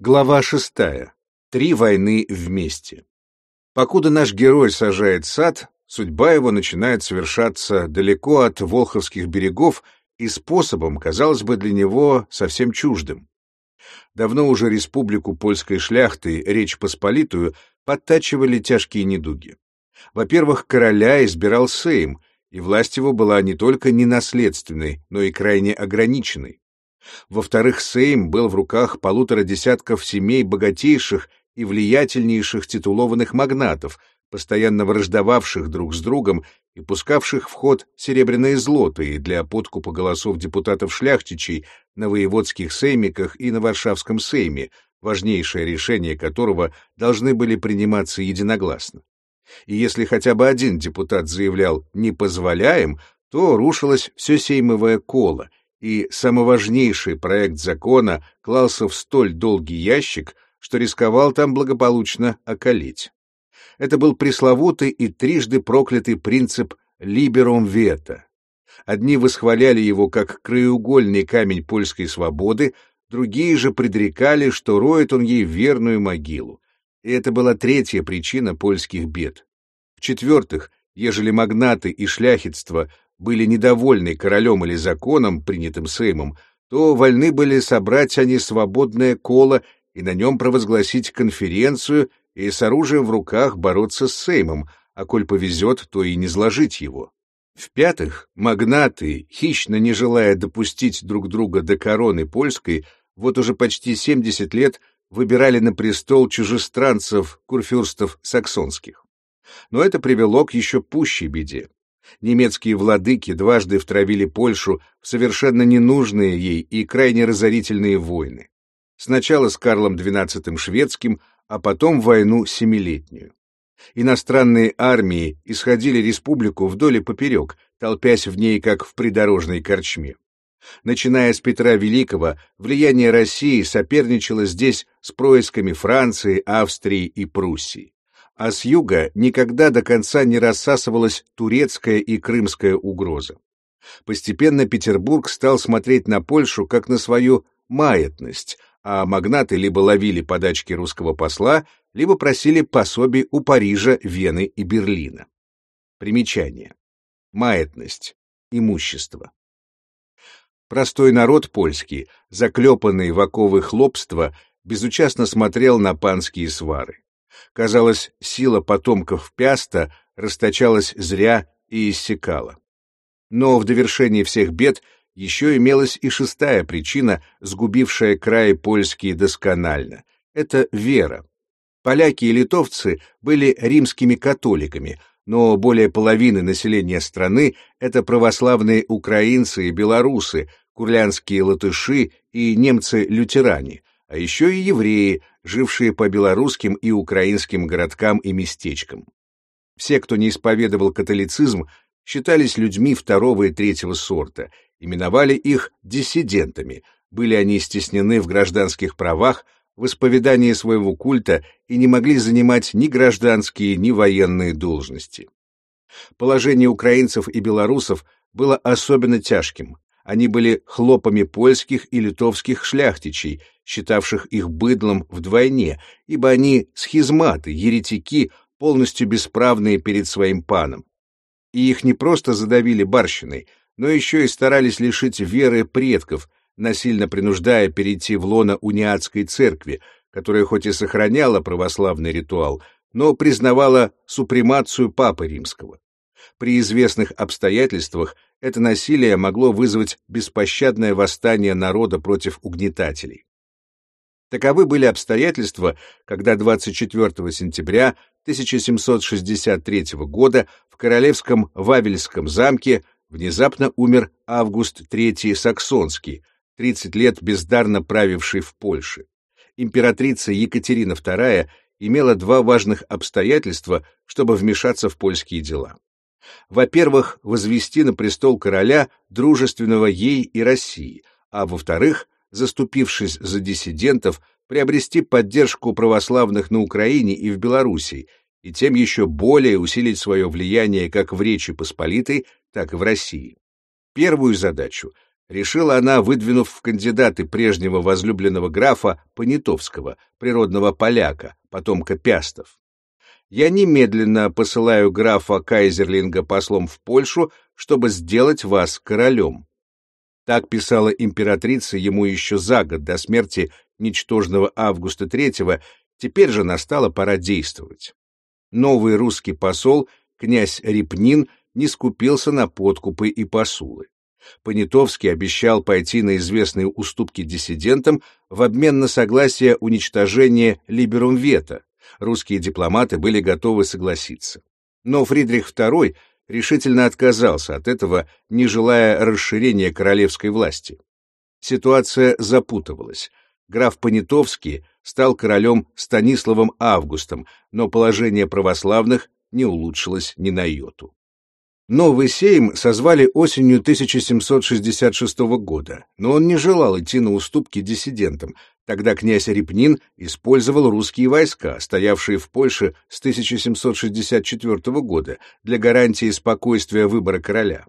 Глава шестая. Три войны вместе. Покуда наш герой сажает сад, судьба его начинает совершаться далеко от волховских берегов и способом, казалось бы, для него совсем чуждым. Давно уже республику польской шляхты, Речь Посполитую, подтачивали тяжкие недуги. Во-первых, короля избирал Сейм, и власть его была не только ненаследственной, но и крайне ограниченной. Во-вторых, Сейм был в руках полутора десятков семей богатейших и влиятельнейших титулованных магнатов, постоянно враждовавших друг с другом и пускавших в ход серебряные злотые для подкупа голосов депутатов-шляхтичей на воеводских сеймиках и на Варшавском сейме, важнейшее решение которого должны были приниматься единогласно. И если хотя бы один депутат заявлял «не позволяем», то рушилось все сеймовое коло, и самоважнейший проект закона клался в столь долгий ящик, что рисковал там благополучно околеть. Это был пресловутый и трижды проклятый принцип «liberum veto». Одни восхваляли его как краеугольный камень польской свободы, другие же предрекали, что роет он ей верную могилу. И это была третья причина польских бед. В-четвертых, ежели магнаты и шляхетство были недовольны королем или законом, принятым Сеймом, то вольны были собрать они свободное коло и на нем провозгласить конференцию и с оружием в руках бороться с Сеймом, а коль повезет, то и не сложить его. В-пятых, магнаты, хищно не желая допустить друг друга до короны польской, вот уже почти 70 лет выбирали на престол чужестранцев, курфюрстов саксонских. Но это привело к еще пущей беде немецкие владыки дважды втравили Польшу в совершенно ненужные ей и крайне разорительные войны. Сначала с Карлом XII шведским, а потом войну семилетнюю. Иностранные армии исходили республику вдоль и поперек, толпясь в ней как в придорожной корчме. Начиная с Петра Великого, влияние России соперничало здесь с происками Франции, Австрии и Пруссии а с юга никогда до конца не рассасывалась турецкая и крымская угроза. Постепенно Петербург стал смотреть на Польшу как на свою маятность, а магнаты либо ловили подачки русского посла, либо просили пособий у Парижа, Вены и Берлина. Примечание. Маятность. Имущество. Простой народ польский, заклепанный в оковы хлопства, безучастно смотрел на панские свары. Казалось, сила потомков Пяста расточалась зря и иссякала. Но в довершении всех бед еще имелась и шестая причина, сгубившая краи польские досконально. Это вера. Поляки и литовцы были римскими католиками, но более половины населения страны — это православные украинцы и белорусы, курлянские латыши и немцы-лютеране, а еще и евреи, жившие по белорусским и украинским городкам и местечкам. Все, кто не исповедовал католицизм, считались людьми второго и третьего сорта, именовали их диссидентами, были они стеснены в гражданских правах, в исповедании своего культа и не могли занимать ни гражданские, ни военные должности. Положение украинцев и белорусов было особенно тяжким. Они были хлопами польских и литовских шляхтичей, считавших их быдлом вдвойне, ибо они схизматы, еретики, полностью бесправные перед своим паном. И их не просто задавили барщиной, но еще и старались лишить веры предков, насильно принуждая перейти в лоно униатской церкви, которая хоть и сохраняла православный ритуал, но признавала супремацию Папы Римского. При известных обстоятельствах это насилие могло вызвать беспощадное восстание народа против угнетателей. Таковы были обстоятельства, когда 24 сентября 1763 года в королевском Вавельском замке внезапно умер Август III Саксонский, 30 лет бездарно правивший в Польше. Императрица Екатерина II имела два важных обстоятельства, чтобы вмешаться в польские дела во-первых, возвести на престол короля, дружественного ей и России, а во-вторых, заступившись за диссидентов, приобрести поддержку православных на Украине и в Белоруссии, и тем еще более усилить свое влияние как в Речи Посполитой, так и в России. Первую задачу решила она, выдвинув в кандидаты прежнего возлюбленного графа Понятовского, природного поляка, потомка Пястов. Я немедленно посылаю графа Кайзерлинга послом в Польшу, чтобы сделать вас королем. Так писала императрица ему еще за год до смерти ничтожного Августа III, теперь же настала пора действовать. Новый русский посол, князь Репнин, не скупился на подкупы и посулы. Понятовский обещал пойти на известные уступки диссидентам в обмен на согласие уничтожения либерум вето. Русские дипломаты были готовы согласиться. Но Фридрих II решительно отказался от этого, не желая расширения королевской власти. Ситуация запутывалась. Граф Понятовский стал королем Станиславом Августом, но положение православных не улучшилось ни на йоту. Новый сейм созвали осенью 1766 года, но он не желал идти на уступки диссидентам. Тогда князь Репнин использовал русские войска, стоявшие в Польше с 1764 года, для гарантии спокойствия выбора короля.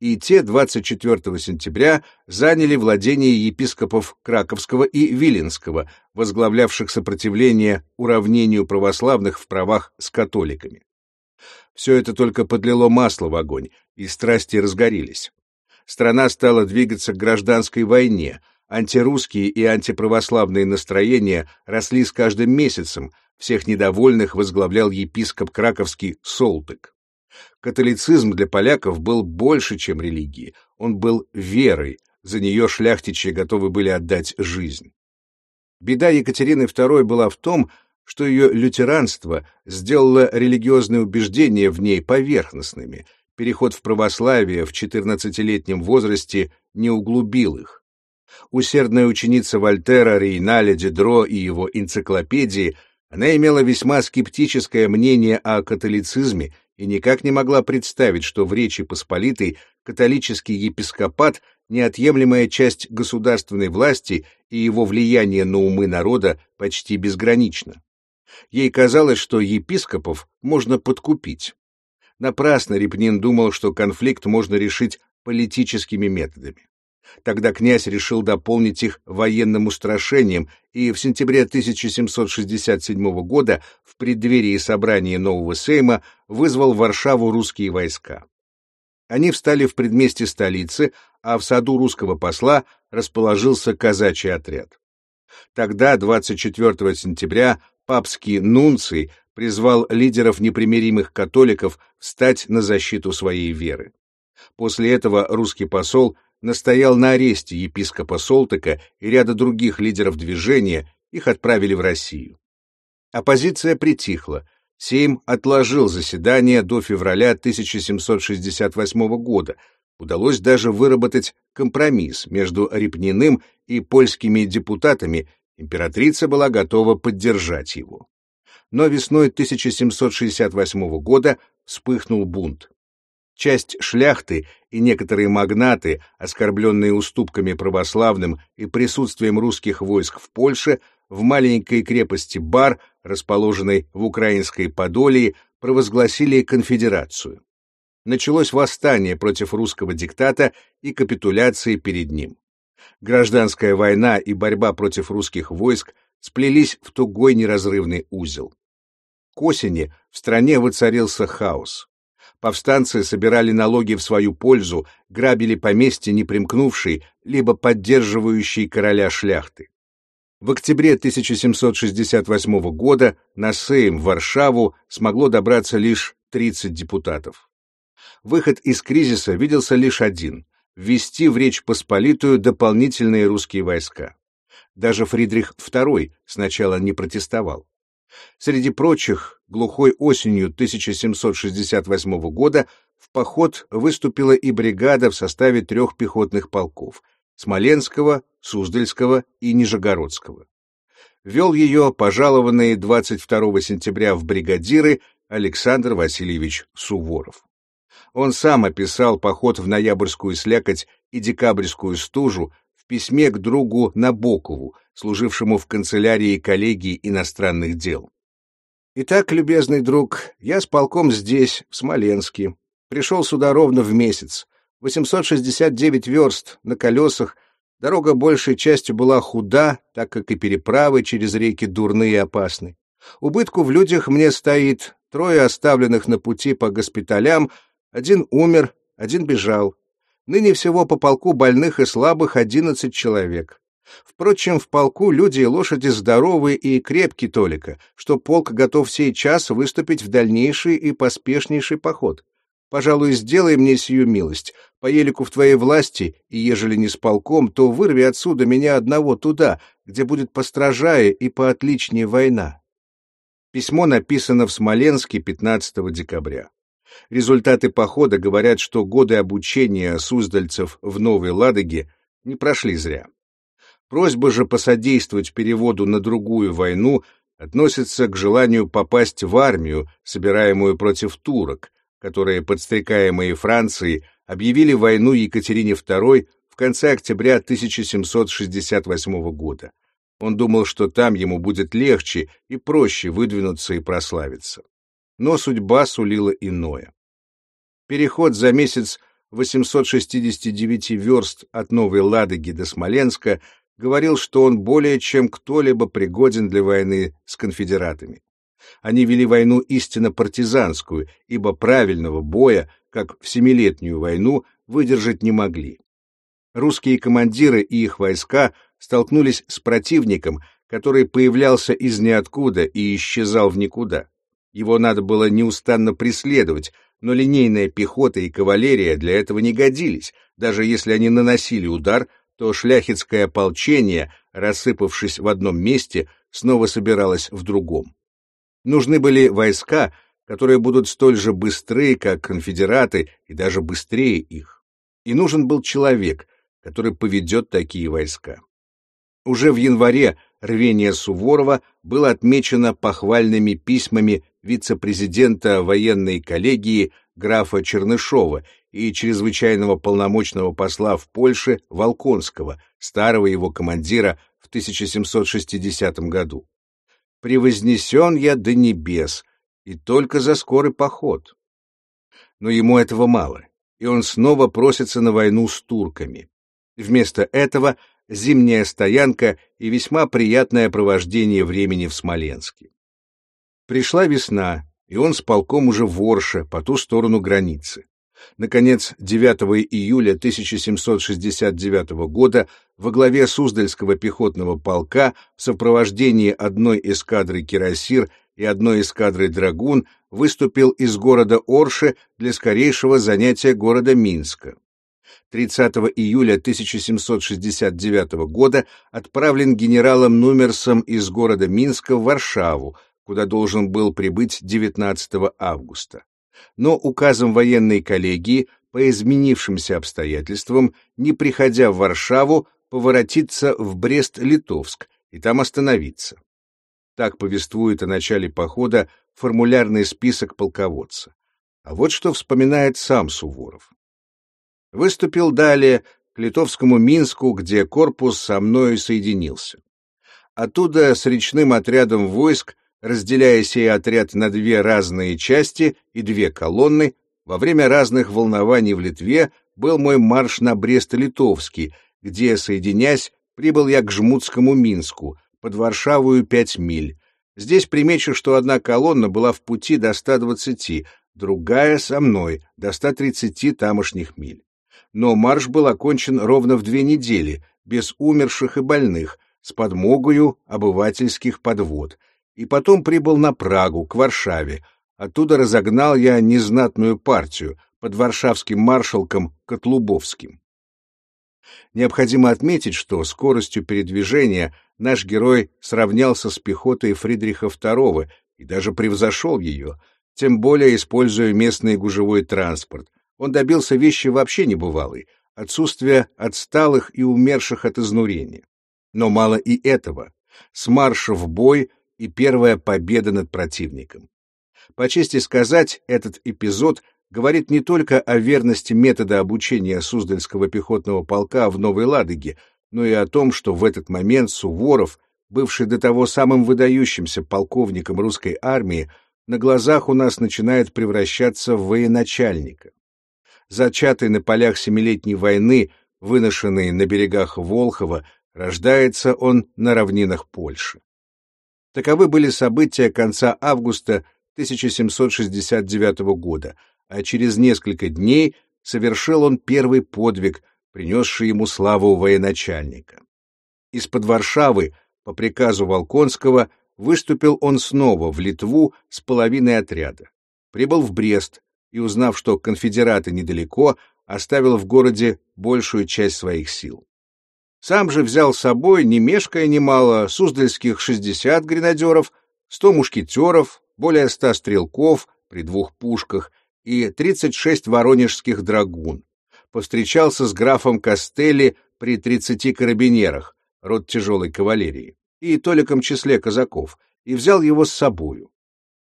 И те 24 сентября заняли владение епископов Краковского и Виленского, возглавлявших сопротивление уравнению православных в правах с католиками. Все это только подлило масло в огонь, и страсти разгорелись. Страна стала двигаться к гражданской войне, антирусские и антиправославные настроения росли с каждым месяцем, всех недовольных возглавлял епископ краковский Солтык. Католицизм для поляков был больше, чем религией, он был верой, за нее шляхтичи готовы были отдать жизнь. Беда Екатерины II была в том, что ее лютеранство сделало религиозные убеждения в ней поверхностными, переход в православие в 14-летнем возрасте не углубил их. Усердная ученица Вольтера, Рейналя, Дидро и его энциклопедии, она имела весьма скептическое мнение о католицизме и никак не могла представить, что в Речи Посполитой католический епископат — неотъемлемая часть государственной власти и его влияние на умы народа почти безгранично. Ей казалось, что епископов можно подкупить. Напрасно Репнин думал, что конфликт можно решить политическими методами. Тогда князь решил дополнить их военным устрашением и в сентябре 1767 года в преддверии собрания нового сейма вызвал в Варшаву русские войска. Они встали в предместе столицы, а в саду русского посла расположился казачий отряд. Тогда, 24 сентября, папский нунций призвал лидеров непримиримых католиков встать на защиту своей веры. После этого русский посол настоял на аресте епископа Солтыка и ряда других лидеров движения, их отправили в Россию. Оппозиция притихла, Сейм отложил заседание до февраля 1768 года, удалось даже выработать компромисс между Репниным и польскими депутатами Императрица была готова поддержать его. Но весной 1768 года вспыхнул бунт. Часть шляхты и некоторые магнаты, оскорбленные уступками православным и присутствием русских войск в Польше, в маленькой крепости Бар, расположенной в украинской Подолии, провозгласили конфедерацию. Началось восстание против русского диктата и капитуляции перед ним. Гражданская война и борьба против русских войск сплелись в тугой неразрывный узел. К осени в стране воцарился хаос. Повстанцы собирали налоги в свою пользу, грабили поместья, не примкнувшие, либо поддерживающие короля шляхты. В октябре 1768 года на Сейм в Варшаву смогло добраться лишь 30 депутатов. Выход из кризиса виделся лишь один ввести в Речь Посполитую дополнительные русские войска. Даже Фридрих II сначала не протестовал. Среди прочих, глухой осенью 1768 года в поход выступила и бригада в составе трех пехотных полков — Смоленского, Суздальского и Нижегородского. Вел ее пожалованный 22 сентября в бригадиры Александр Васильевич Суворов. Он сам описал поход в ноябрьскую слякоть и декабрьскую стужу письме к другу Набокову, служившему в канцелярии коллегии иностранных дел. «Итак, любезный друг, я с полком здесь, в Смоленске. Пришел сюда ровно в месяц. 869 верст на колесах, дорога большей частью была худа, так как и переправы через реки дурные и опасны. Убытку в людях мне стоит трое оставленных на пути по госпиталям, один умер, один бежал. Ныне всего по полку больных и слабых одиннадцать человек. Впрочем, в полку люди и лошади здоровые и крепкие толика, что полк готов сей час выступить в дальнейший и поспешнейший поход. Пожалуй, сделай мне сию милость, по елику в твоей власти, и ежели не с полком, то вырви отсюда меня одного туда, где будет постражая и поотличнее война. Письмо написано в Смоленске 15 декабря. Результаты похода говорят, что годы обучения суздальцев в Новой Ладоге не прошли зря. Просьба же посодействовать переводу на другую войну относится к желанию попасть в армию, собираемую против турок, которые, подстрекаемые Францией, объявили войну Екатерине II в конце октября 1768 года. Он думал, что там ему будет легче и проще выдвинуться и прославиться. Но судьба сулила иное. Переход за месяц 869 верст от Новой Ладоги до Смоленска говорил, что он более чем кто-либо пригоден для войны с конфедератами. Они вели войну истинно партизанскую, ибо правильного боя, как в Семилетнюю войну, выдержать не могли. Русские командиры и их войска столкнулись с противником, который появлялся из ниоткуда и исчезал в никуда. Его надо было неустанно преследовать, но линейная пехота и кавалерия для этого не годились, даже если они наносили удар, то шляхетское ополчение, рассыпавшись в одном месте, снова собиралось в другом. Нужны были войска, которые будут столь же быстры, как конфедераты, и даже быстрее их. И нужен был человек, который поведет такие войска. Уже в январе рвение Суворова было отмечено похвальными письмами вице-президента военной коллегии графа Чернышова и чрезвычайного полномочного посла в Польше Волконского, старого его командира в 1760 году. «Превознесен я до небес, и только за скорый поход». Но ему этого мало, и он снова просится на войну с турками. Вместо этого зимняя стоянка и весьма приятное провождение времени в Смоленске. Пришла весна, и он с полком уже в Орше, по ту сторону границы. Наконец, 9 июля 1769 года во главе Суздальского пехотного полка в сопровождении одной эскадры кирасир и одной эскадры драгун выступил из города Орше для скорейшего занятия города Минска. 30 июля 1769 года отправлен генералом Нумерсом из города Минска в Варшаву, куда должен был прибыть 19 августа. Но указом военной коллегии по изменившимся обстоятельствам, не приходя в Варшаву, поворотиться в Брест-Литовск и там остановиться. Так повествует о начале похода формулярный список полководца. А вот что вспоминает сам Суворов. Выступил далее к литовскому Минску, где корпус со мною соединился. Оттуда с речным отрядом войск разделяя сей отряд на две разные части и две колонны, во время разных волнований в Литве был мой марш на Брест-Литовский, где, соединясь, прибыл я к Жмутскому Минску, под Варшавою пять миль. Здесь примечу, что одна колонна была в пути до 120, другая со мной до 130 тамошних миль. Но марш был окончен ровно в две недели, без умерших и больных, с подмогою обывательских подвод — и потом прибыл на Прагу, к Варшаве. Оттуда разогнал я незнатную партию под варшавским маршалком Котлубовским. Необходимо отметить, что скоростью передвижения наш герой сравнялся с пехотой Фридриха II и даже превзошел ее, тем более используя местный гужевой транспорт. Он добился вещи вообще небывалой — отсутствия отсталых и умерших от изнурения. Но мало и этого. С марша в бой и первая победа над противником. По чести сказать, этот эпизод говорит не только о верности метода обучения Суздальского пехотного полка в Новой Ладоге, но и о том, что в этот момент Суворов, бывший до того самым выдающимся полковником русской армии, на глазах у нас начинает превращаться в военачальника. зачатый на полях Семилетней войны, выношенный на берегах Волхова, рождается он на равнинах Польши. Таковы были события конца августа 1769 года, а через несколько дней совершил он первый подвиг, принесший ему славу военачальника. Из-под Варшавы, по приказу Волконского, выступил он снова в Литву с половиной отряда. Прибыл в Брест и, узнав, что конфедераты недалеко, оставил в городе большую часть своих сил. Сам же взял с собой, не мешкая немало, суздальских 60 гренадеров, 100 мушкетеров, более 100 стрелков при двух пушках и 36 воронежских драгун. Повстречался с графом Костелли при 30 карабинерах, род тяжелой кавалерии и толиком числе казаков, и взял его с собою.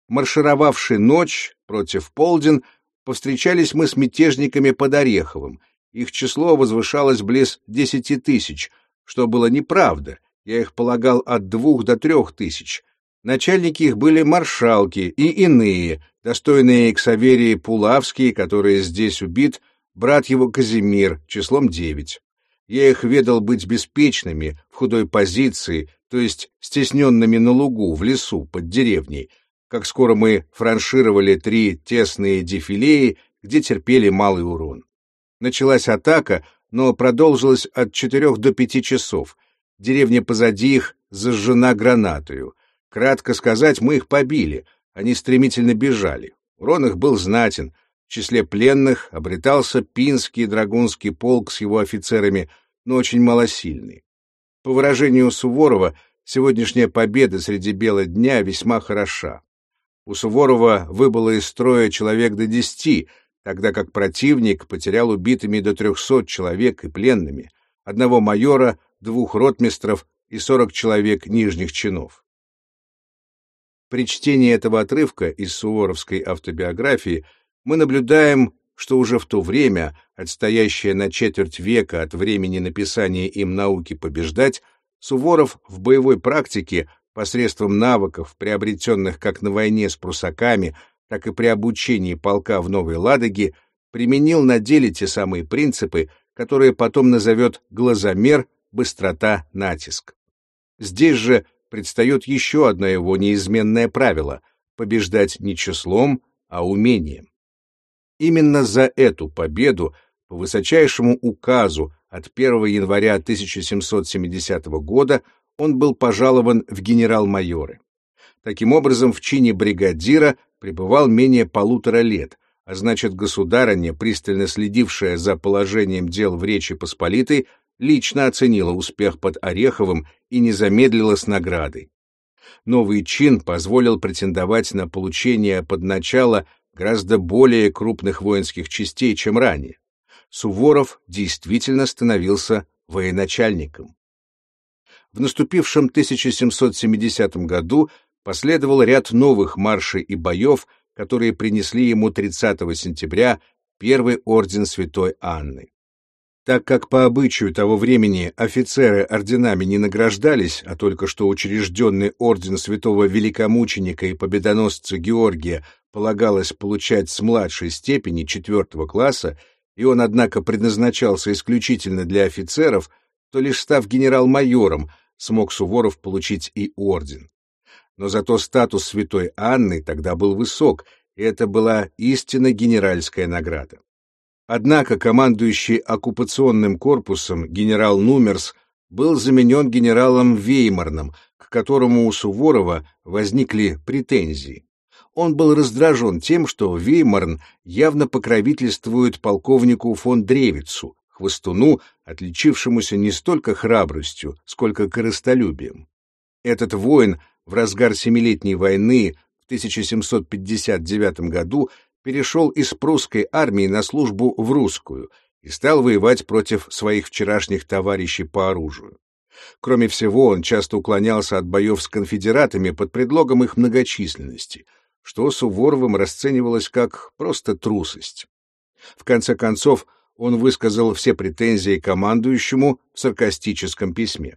Маршировавший ночь против полдень, повстречались мы с мятежниками под Ореховым. Их число возвышалось близ десяти тысяч, что было неправда, я их полагал от двух до трех тысяч. Начальники их были маршалки и иные, достойные Ксаверии Пулавский, который здесь убит, брат его Казимир, числом девять. Я их ведал быть беспечными, в худой позиции, то есть стесненными на лугу, в лесу, под деревней, как скоро мы франшировали три тесные дефилеи, где терпели малый урон. Началась атака, но продолжилась от четырех до пяти часов. Деревня позади их зажжена гранатою. Кратко сказать, мы их побили, они стремительно бежали. Урон их был знатен — в числе пленных обретался Пинский драгунский полк с его офицерами, но очень малосильный. По выражению Суворова, сегодняшняя победа среди бела дня весьма хороша. У Суворова выбыло из строя человек до десяти, тогда как противник потерял убитыми до трехсот человек и пленными, одного майора, двух ротмистров и сорок человек нижних чинов. При чтении этого отрывка из суворовской автобиографии мы наблюдаем, что уже в то время, отстоящее на четверть века от времени написания им науки побеждать, Суворов в боевой практике посредством навыков, приобретенных как на войне с прусаками, так и при обучении полка в Новой Ладоге, применил на деле те самые принципы, которые потом назовет глазомер, быстрота, натиск. Здесь же предстает еще одно его неизменное правило — побеждать не числом, а умением. Именно за эту победу по высочайшему указу от 1 января 1770 года он был пожалован в генерал-майоры. Таким образом, в чине бригадира пребывал менее полутора лет, а значит, государыня, пристально следившая за положением дел в Речи Посполитой, лично оценила успех под Ореховым и не замедлила с наградой. Новый чин позволил претендовать на получение под начало гораздо более крупных воинских частей, чем ранее. Суворов действительно становился военачальником. В наступившем 1770 году последовал ряд новых маршей и боев, которые принесли ему 30 сентября первый орден Святой Анны. Так как по обычаю того времени офицеры орденами не награждались, а только что учрежденный орден святого великомученика и победоносца Георгия полагалось получать с младшей степени четвертого класса, и он, однако, предназначался исключительно для офицеров, то лишь став генерал-майором, смог Суворов получить и орден. Но зато статус святой Анны тогда был высок, и это была истинно генеральская награда. Однако командующий оккупационным корпусом генерал Нумерс был заменен генералом Веймарном, к которому у Суворова возникли претензии. Он был раздражен тем, что Веймарн явно покровительствует полковнику фон Древицу, хвостуну, отличившемуся не столько храбростью, сколько корыстолюбием. Этот воин в разгар Семилетней войны в 1759 году перешел из прусской армии на службу в русскую и стал воевать против своих вчерашних товарищей по оружию. Кроме всего, он часто уклонялся от боев с конфедератами под предлогом их многочисленности, что Суворовым расценивалось как просто трусость. В конце концов, он высказал все претензии командующему в саркастическом письме.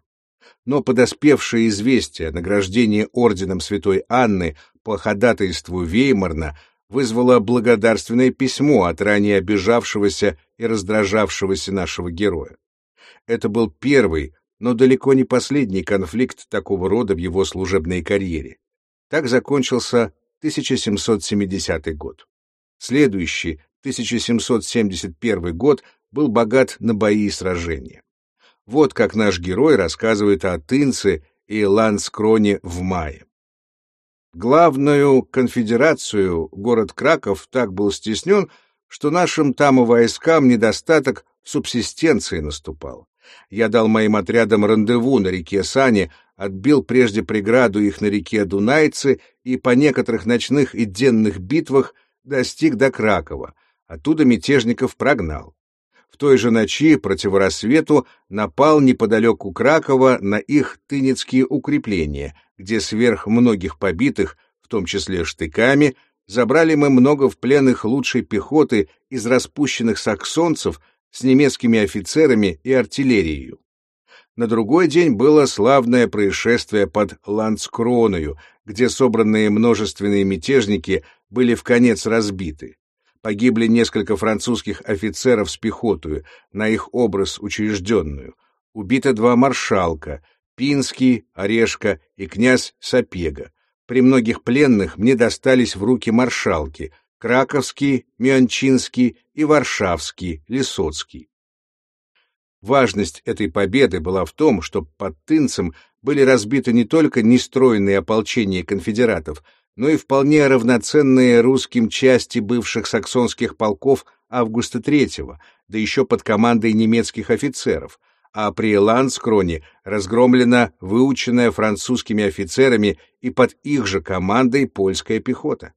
Но подоспевшее известие о награждении орденом Святой Анны по ходатайству Веймарна вызвало благодарственное письмо от ранее обижавшегося и раздражавшегося нашего героя. Это был первый, но далеко не последний конфликт такого рода в его служебной карьере. Так закончился 1770 год. Следующий, 1771 год, был богат на бои и сражения. Вот как наш герой рассказывает о Тынце и Ланскроне в мае. Главную конфедерацию город Краков так был стеснен, что нашим там войскам недостаток субсистенции наступал. Я дал моим отрядам рандеву на реке Сане, отбил прежде преграду их на реке Дунайцы и по некоторых ночных и денных битвах достиг до Кракова, оттуда мятежников прогнал. Той же ночи противорассвету напал неподалеку Кракова на их тынецкие укрепления, где сверх многих побитых, в том числе штыками, забрали мы много в плен их лучшей пехоты из распущенных саксонцев с немецкими офицерами и артиллерией. На другой день было славное происшествие под Ландскроною, где собранные множественные мятежники были в конец разбиты. Погибли несколько французских офицеров с пехотою, на их образ учрежденную. Убито два маршалка, Пинский, Орешка и князь Сапега. При многих пленных мне достались в руки маршалки, Краковский, Мюанчинский и Варшавский, Лисоцкий. Важность этой победы была в том, что под Тынцем были разбиты не только нестроенные ополчения конфедератов, но и вполне равноценные русским части бывших саксонских полков Августа III, да еще под командой немецких офицеров, а при Ландскроне разгромлена выученная французскими офицерами и под их же командой польская пехота.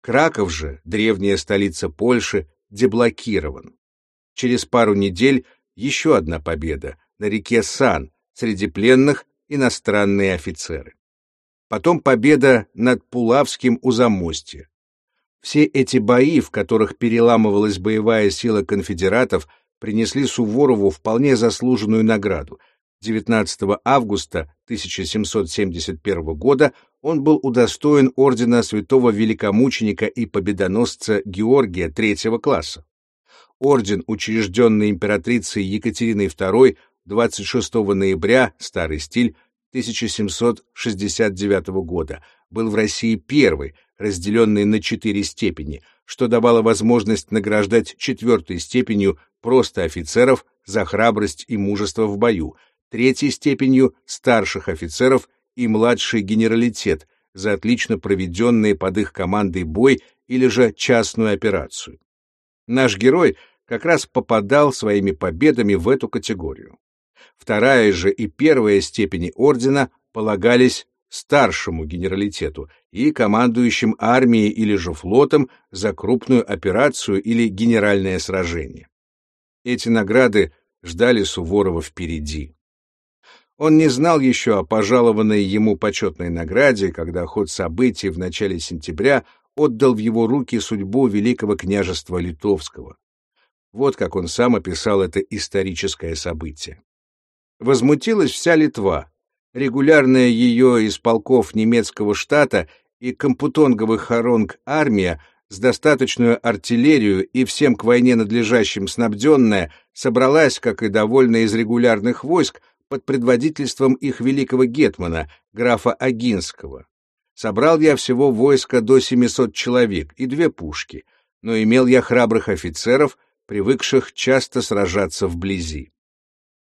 Краков же, древняя столица Польши, деблокирован. Через пару недель еще одна победа на реке Сан, среди пленных иностранные офицеры. Потом победа над Пулавским у Замостья. Все эти бои, в которых переламывалась боевая сила конфедератов, принесли Суворову вполне заслуженную награду. 19 августа 1771 года он был удостоен ордена святого великомученика и победоносца Георгия третьего класса. Орден, учрежденный императрицей Екатериной II 26 ноября, старый стиль, 1769 года, был в России первый, разделенный на четыре степени, что давало возможность награждать четвертой степенью просто офицеров за храбрость и мужество в бою, третьей степенью старших офицеров и младший генералитет за отлично проведенные под их командой бой или же частную операцию. Наш герой как раз попадал своими победами в эту категорию. Вторая же и первая степени ордена полагались старшему генералитету и командующим армией или же флотом за крупную операцию или генеральное сражение. Эти награды ждали Суворова впереди. Он не знал еще о пожалованной ему почетной награде, когда ход событий в начале сентября отдал в его руки судьбу Великого княжества Литовского. Вот как он сам описал это историческое событие. Возмутилась вся Литва. Регулярная ее из полков немецкого штата и компутонговых хоронг армия с достаточную артиллерию и всем к войне надлежащим снабденная собралась, как и довольно из регулярных войск, под предводительством их великого гетмана, графа Агинского. Собрал я всего войска до 700 человек и две пушки, но имел я храбрых офицеров, привыкших часто сражаться вблизи.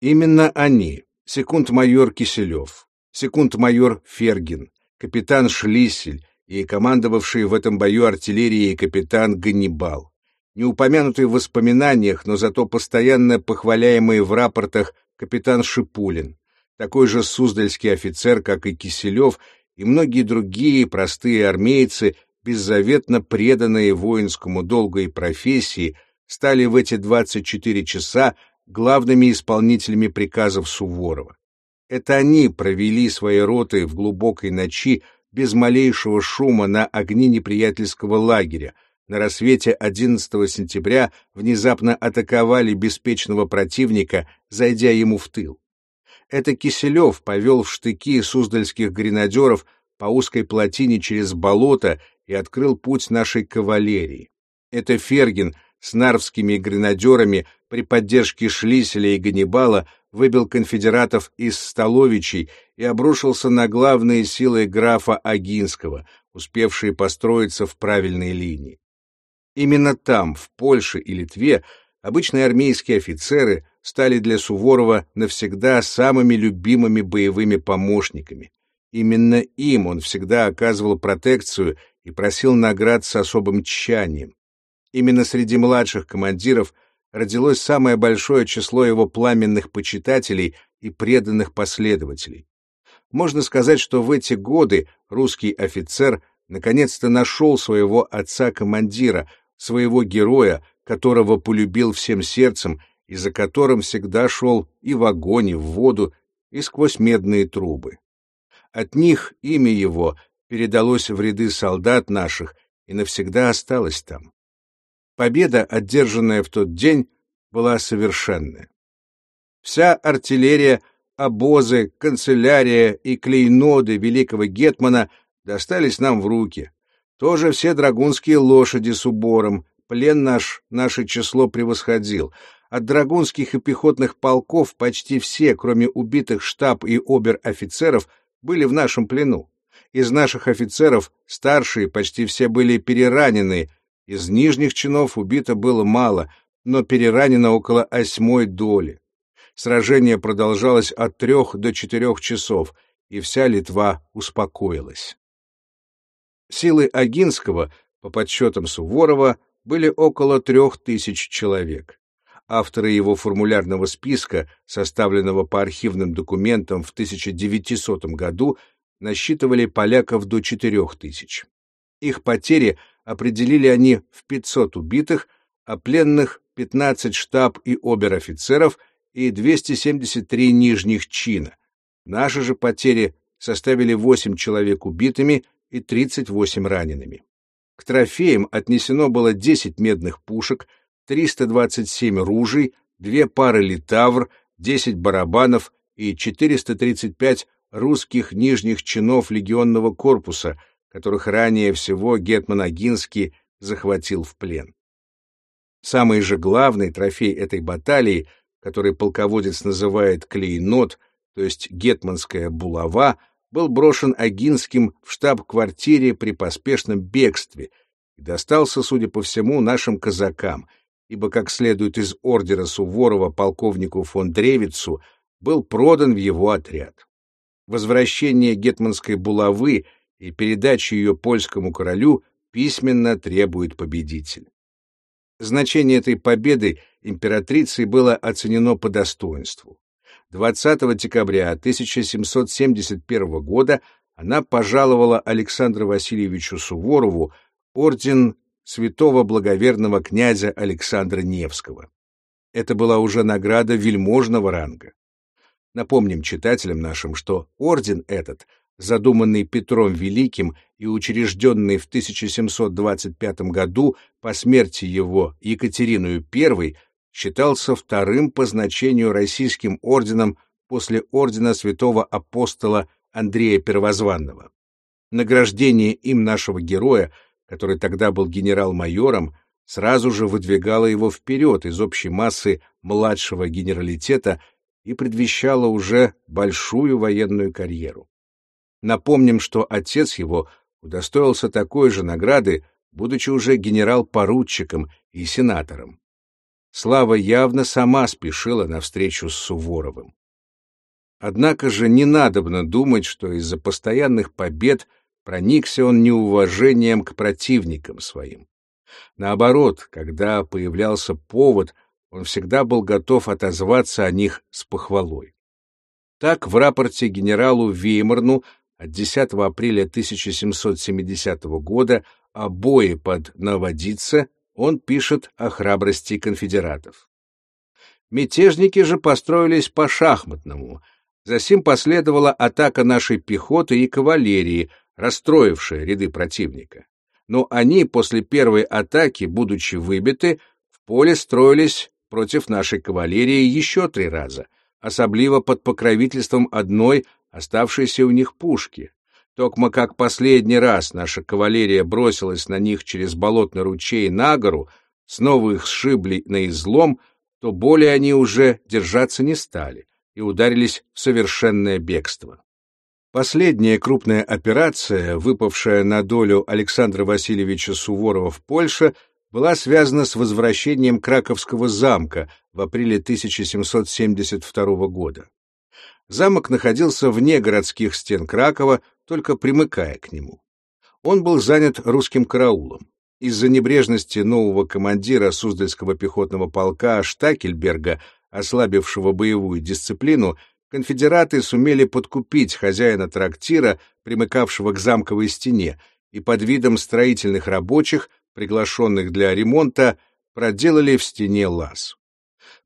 Именно они, секунд-майор Киселев, секунд-майор Фергин, капитан Шлиссель и командовавший в этом бою артиллерией капитан Ганнибал, не упомянутый в воспоминаниях, но зато постоянно похваляемый в рапортах капитан Шипулин, такой же суздальский офицер, как и Киселев, и многие другие простые армейцы, беззаветно преданные воинскому долгу и профессии, стали в эти 24 часа главными исполнителями приказов Суворова. Это они провели свои роты в глубокой ночи без малейшего шума на огни неприятельского лагеря, на рассвете 11 сентября внезапно атаковали беспечного противника, зайдя ему в тыл. Это Киселев повел в штыки суздальских гренадеров по узкой плотине через болото и открыл путь нашей кавалерии. Это Фергин с нарвскими гренадерами при поддержке Шлиселя и Ганнибала выбил конфедератов из Столовичей и обрушился на главные силы графа Агинского, успевшие построиться в правильной линии. Именно там, в Польше и Литве, обычные армейские офицеры стали для Суворова навсегда самыми любимыми боевыми помощниками. Именно им он всегда оказывал протекцию и просил наград с особым тщанием. Именно среди младших командиров родилось самое большое число его пламенных почитателей и преданных последователей. Можно сказать, что в эти годы русский офицер наконец-то нашел своего отца-командира, своего героя, которого полюбил всем сердцем и за которым всегда шел и в огонь, и в воду, и сквозь медные трубы. От них имя его передалось в ряды солдат наших и навсегда осталось там. Победа, одержанная в тот день, была совершенная. Вся артиллерия, обозы, канцелярия и клейноды великого гетмана достались нам в руки. Тоже все драгунские лошади с убором, плен наш наше число превосходил. От драгунских и пехотных полков почти все, кроме убитых штаб и обер-офицеров, были в нашем плену. Из наших офицеров старшие почти все были переранены, из нижних чинов убито было мало, но переранено около осьмой доли. Сражение продолжалось от трех до четырех часов, и вся Литва успокоилась. Силы Агинского, по подсчетам Суворова, были около трех тысяч человек. Авторы его формулярного списка, составленного по архивным документам в 1900 году, насчитывали поляков до четырех тысяч. Их потери определили они в 500 убитых, а пленных 15 штаб и обер-офицеров и 273 нижних чина. Наши же потери составили 8 человек убитыми и 38 ранеными. К трофеям отнесено было 10 медных пушек, 327 ружей, две пары литавр, 10 барабанов и 435 русских нижних чинов легионного корпуса, которых ранее всего гетман Агинский захватил в плен. Самый же главный трофей этой баталии, который полководец называет клейнот, то есть гетманская булава, был брошен Агинским в штаб-квартире при поспешном бегстве и достался, судя по всему, нашим казакам, ибо, как следует из ордера Суворова полковнику фон Древицу, был продан в его отряд. Возвращение гетманской булавы и передача ее польскому королю письменно требует победитель. Значение этой победы императрицей было оценено по достоинству. 20 декабря 1771 года она пожаловала Александру Васильевичу Суворову орден святого благоверного князя Александра Невского. Это была уже награда вельможного ранга. Напомним читателям нашим, что орден этот — задуманный Петром Великим и учрежденный в 1725 году по смерти его Екатериной I, считался вторым по значению российским орденом после ордена святого апостола Андрея Первозванного. Награждение им нашего героя, который тогда был генерал-майором, сразу же выдвигало его вперед из общей массы младшего генералитета и предвещало уже большую военную карьеру. Напомним, что отец его удостоился такой же награды, будучи уже генерал-поручиком и сенатором. Слава явно сама спешила навстречу с Суворовым. Однако же не надобно думать, что из-за постоянных побед проникся он неуважением к противникам своим. Наоборот, когда появлялся повод, он всегда был готов отозваться о них с похвалой. Так в рапорте генералу Веймарну от 10 апреля 1770 года о бое под Новодице он пишет о храбрости конфедератов. Мятежники же построились по-шахматному. Засим последовала атака нашей пехоты и кавалерии, расстроившая ряды противника. Но они после первой атаки, будучи выбиты, в поле строились против нашей кавалерии еще три раза, особливо под покровительством одной оставшиеся у них пушки. Токмо как последний раз наша кавалерия бросилась на них через болотный ручей на гору, снова их сшибли на излом, то более они уже держаться не стали и ударились в совершенное бегство. Последняя крупная операция, выпавшая на долю Александра Васильевича Суворова в Польше, была связана с возвращением Краковского замка в апреле 1772 года. Замок находился вне городских стен Кракова, только примыкая к нему. Он был занят русским караулом. Из-за небрежности нового командира Суздальского пехотного полка Штакельберга, ослабившего боевую дисциплину, конфедераты сумели подкупить хозяина трактира, примыкавшего к замковой стене, и под видом строительных рабочих, приглашенных для ремонта, проделали в стене лаз.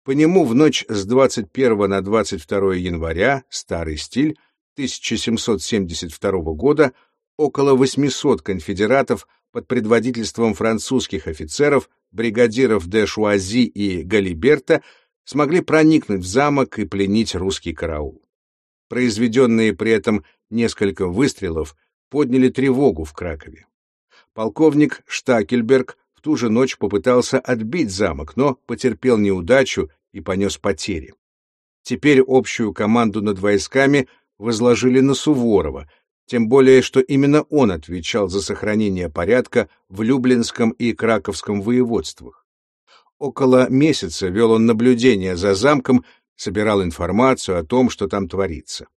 По нему в ночь с 21 на 22 января, старый стиль, 1772 года, около 800 конфедератов под предводительством французских офицеров, бригадиров де Шуази и Галиберта смогли проникнуть в замок и пленить русский караул. Произведенные при этом несколько выстрелов подняли тревогу в Кракове. Полковник Штакельберг ту же ночь попытался отбить замок, но потерпел неудачу и понес потери. Теперь общую команду над войсками возложили на Суворова, тем более, что именно он отвечал за сохранение порядка в Люблинском и Краковском воеводствах. Около месяца вел он наблюдение за замком, собирал информацию о том, что там творится.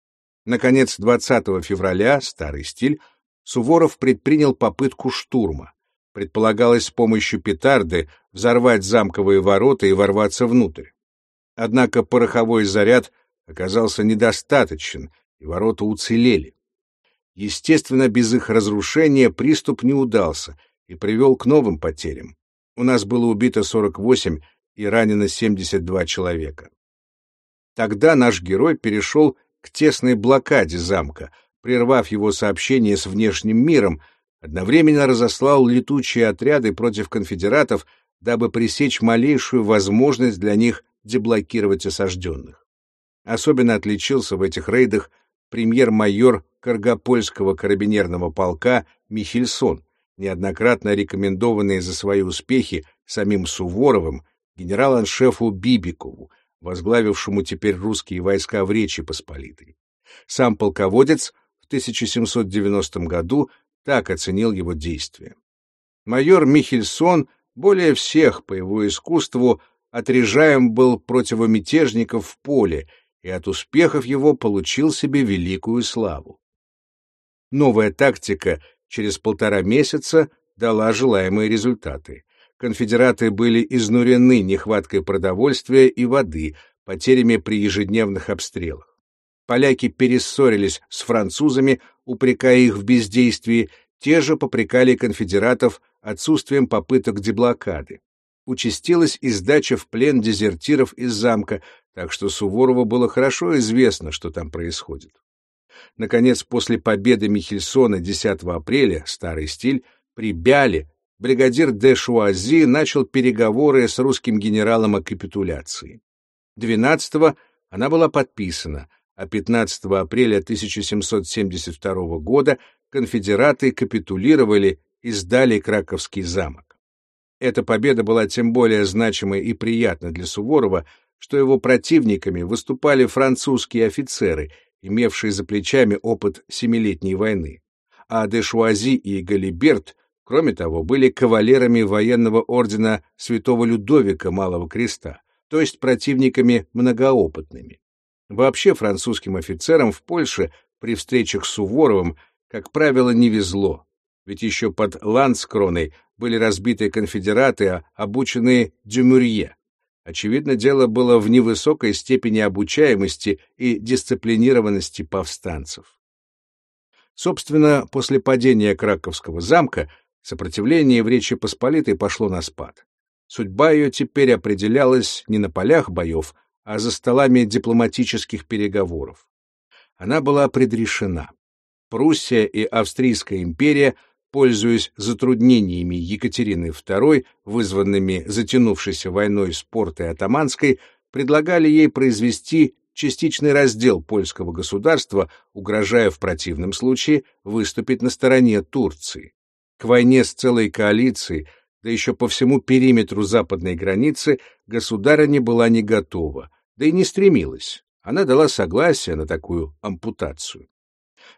Наконец, 20 февраля, старый стиль, Суворов предпринял попытку штурма. Предполагалось с помощью петарды взорвать замковые ворота и ворваться внутрь. Однако пороховой заряд оказался недостаточен, и ворота уцелели. Естественно, без их разрушения приступ не удался и привел к новым потерям. У нас было убито 48 и ранено 72 человека. Тогда наш герой перешел к тесной блокаде замка, прервав его сообщение с внешним миром, одновременно разослал летучие отряды против конфедератов, дабы пресечь малейшую возможность для них деблокировать осажденных. Особенно отличился в этих рейдах премьер-майор Каргопольского карабинерного полка Михельсон, неоднократно рекомендованный за свои успехи самим Суворовым, генерал-аншефу Бибикову, возглавившему теперь русские войска в Речи Посполитой. Сам полководец в 1790 году так оценил его действия. Майор Михельсон более всех по его искусству отрежаем был противомятежников в поле и от успехов его получил себе великую славу. Новая тактика через полтора месяца дала желаемые результаты. Конфедераты были изнурены нехваткой продовольствия и воды, потерями при ежедневных обстрелах. Поляки перессорились с французами, упрекая их в бездействии, те же попрекали конфедератов отсутствием попыток деблокады участилась и сдача в плен дезертиров из замка, так что Суворову было хорошо известно, что там происходит. Наконец, после победы Михельсона 10 апреля, старый стиль, при Бяле, бригадир де Шуази начал переговоры с русским генералом о капитуляции. 12-го она была подписана, а 15 апреля 1772 года конфедераты капитулировали и сдали Краковский замок. Эта победа была тем более значимой и приятной для Суворова, что его противниками выступали французские офицеры, имевшие за плечами опыт Семилетней войны. А Дешуази и Галиберт, кроме того, были кавалерами военного ордена святого Людовика Малого Креста, то есть противниками многоопытными. Вообще французским офицерам в Польше при встречах с Суворовым, как правило, не везло ведь еще под Ланскроной были разбиты конфедераты, а обученные дюмурье. Очевидно, дело было в невысокой степени обучаемости и дисциплинированности повстанцев. Собственно, после падения Краковского замка сопротивление в Речи Посполитой пошло на спад. Судьба ее теперь определялась не на полях боев, а за столами дипломатических переговоров. Она была предрешена. Пруссия и Австрийская империя пользуясь затруднениями Екатерины II, вызванными затянувшейся войной с портой Атаманской, предлагали ей произвести частичный раздел польского государства, угрожая в противном случае выступить на стороне Турции. К войне с целой коалицией, да еще по всему периметру западной границы, государыня была не готова, да и не стремилась. Она дала согласие на такую ампутацию.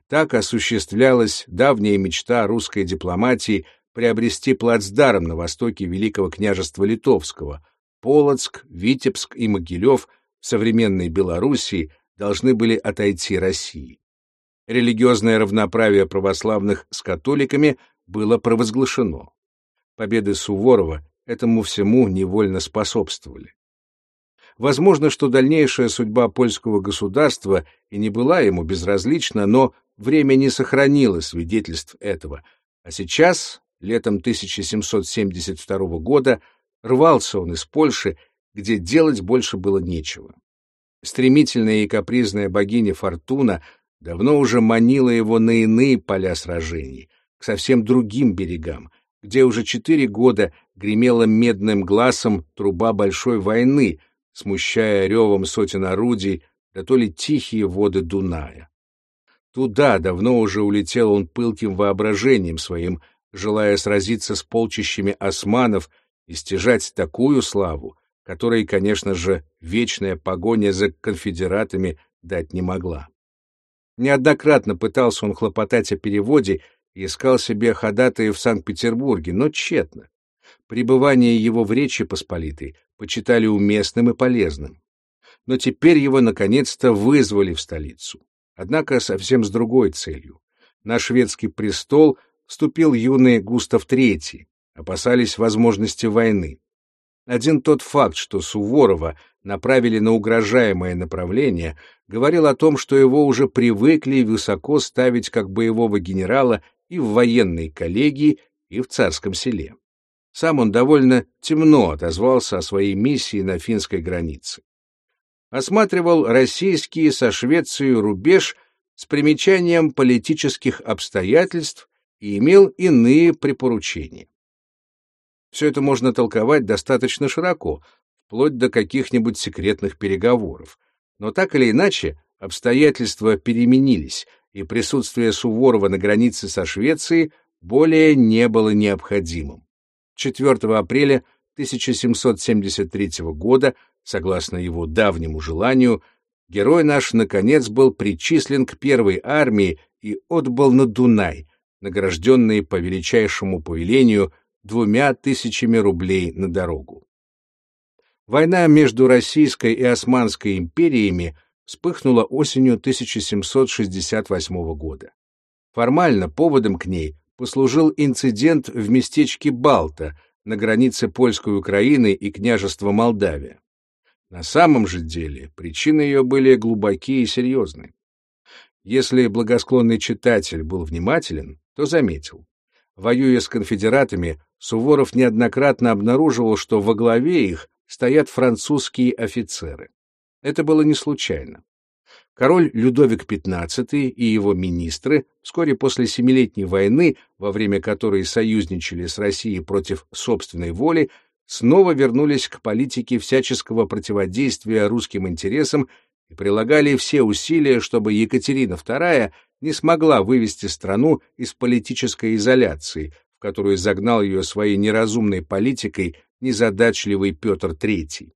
Так осуществлялась давняя мечта русской дипломатии приобрести плацдарм на востоке Великого княжества Литовского. Полоцк, Витебск и Могилев в современной Белоруссии должны были отойти России. Религиозное равноправие православных с католиками было провозглашено. Победы Суворова этому всему невольно способствовали. Возможно, что дальнейшая судьба польского государства и не была ему безразлична, но время не сохранило свидетельств этого, а сейчас, летом 1772 года, рвался он из Польши, где делать больше было нечего. Стремительная и капризная богиня Фортуна давно уже манила его на иные поля сражений, к совсем другим берегам, где уже четыре года гремела медным глазом труба большой войны, смущая ревом сотен орудий, да то ли тихие воды Дуная. Туда давно уже улетел он пылким воображением своим, желая сразиться с полчищами османов и стяжать такую славу, которой, конечно же, вечная погоня за конфедератами дать не могла. Неоднократно пытался он хлопотать о переводе искал себе ходатая в Санкт-Петербурге, но тщетно. Пребывание его в Речи Посполитой почитали уместным и полезным. Но теперь его наконец-то вызвали в столицу. Однако совсем с другой целью. На шведский престол вступил юный Густав III, опасались возможности войны. Один тот факт, что Суворова направили на угрожаемое направление, говорил о том, что его уже привыкли высоко ставить как боевого генерала и в военной коллегии, и в царском селе. Сам он довольно темно отозвался о своей миссии на финской границе. Осматривал российские со Швецией рубеж с примечанием политических обстоятельств и имел иные препоручения. Все это можно толковать достаточно широко, вплоть до каких-нибудь секретных переговоров. Но так или иначе, обстоятельства переменились, и присутствие Суворова на границе со Швецией более не было необходимым. 4 апреля 1773 года, согласно его давнему желанию, герой наш, наконец, был причислен к первой армии и отбыл на Дунай, награжденный по величайшему повелению двумя тысячами рублей на дорогу. Война между Российской и Османской империями вспыхнула осенью 1768 года. Формально поводом к ней послужил инцидент в местечке Балта на границе польской Украины и княжества Молдавия. На самом же деле причины ее были глубокие и серьезные. Если благосклонный читатель был внимателен, то заметил. Воюя с конфедератами, Суворов неоднократно обнаруживал, что во главе их стоят французские офицеры. Это было не случайно. Король Людовик XV и его министры вскоре после Семилетней войны, во время которой союзничали с Россией против собственной воли, снова вернулись к политике всяческого противодействия русским интересам и прилагали все усилия, чтобы Екатерина II не смогла вывести страну из политической изоляции, которую загнал ее своей неразумной политикой незадачливый Петр III.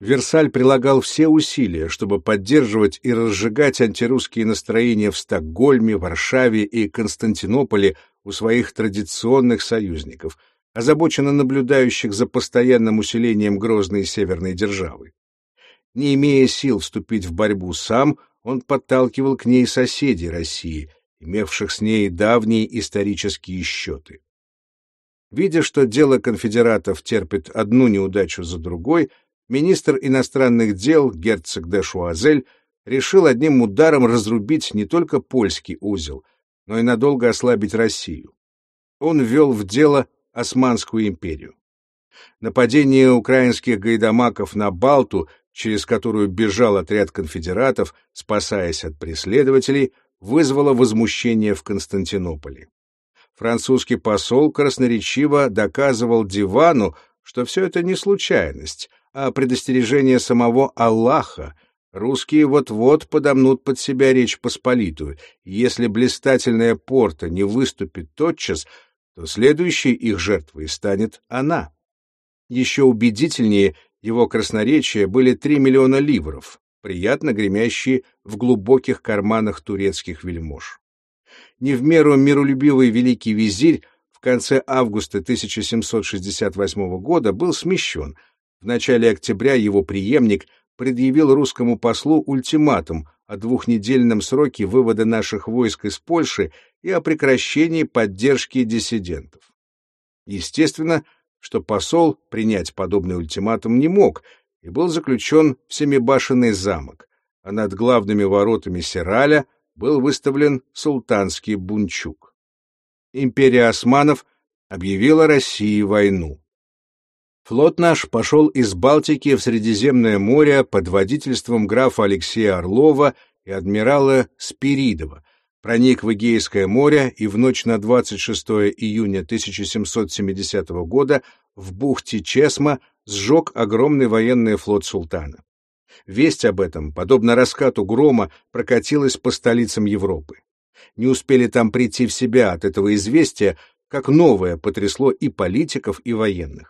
Версаль прилагал все усилия, чтобы поддерживать и разжигать антирусские настроения в Стокгольме, Варшаве и Константинополе у своих традиционных союзников, озабоченно наблюдающих за постоянным усилением грозной северной державы. Не имея сил вступить в борьбу сам, он подталкивал к ней соседей России, имевших с ней давние исторические счеты. Видя, что дело конфедератов терпит одну неудачу за другой, министр иностранных дел герцог де Шуазель решил одним ударом разрубить не только польский узел, но и надолго ослабить Россию. Он ввел в дело Османскую империю. Нападение украинских гайдамаков на Балту, через которую бежал отряд конфедератов, спасаясь от преследователей, вызвало возмущение в Константинополе. Французский посол красноречиво доказывал Дивану, что все это не случайность, а предостережение самого Аллаха, Русские вот-вот подомнут под себя Речь Посполитую, если блистательная порта не выступит тотчас, то следующей их жертвой станет она. Еще убедительнее его красноречия были три миллиона ливров, приятно гремящие в глубоких карманах турецких вельмож. Не в меру миролюбивый великий визирь в конце августа 1768 года был смещен. В начале октября его преемник предъявил русскому послу ультиматум о двухнедельном сроке вывода наших войск из Польши и о прекращении поддержки диссидентов. Естественно, что посол принять подобный ультиматум не мог и был заключен в Семибашенный замок, а над главными воротами Сираля был выставлен султанский бунчук. Империя османов объявила России войну. Флот наш пошел из Балтики в Средиземное море под водительством графа Алексея Орлова и адмирала Спиридова, проник в Эгейское море и в ночь на 26 июня 1770 года в бухте Чесма сжег огромный военный флот султана. Весть об этом, подобно раскату грома, прокатилась по столицам Европы. Не успели там прийти в себя от этого известия, как новое потрясло и политиков, и военных.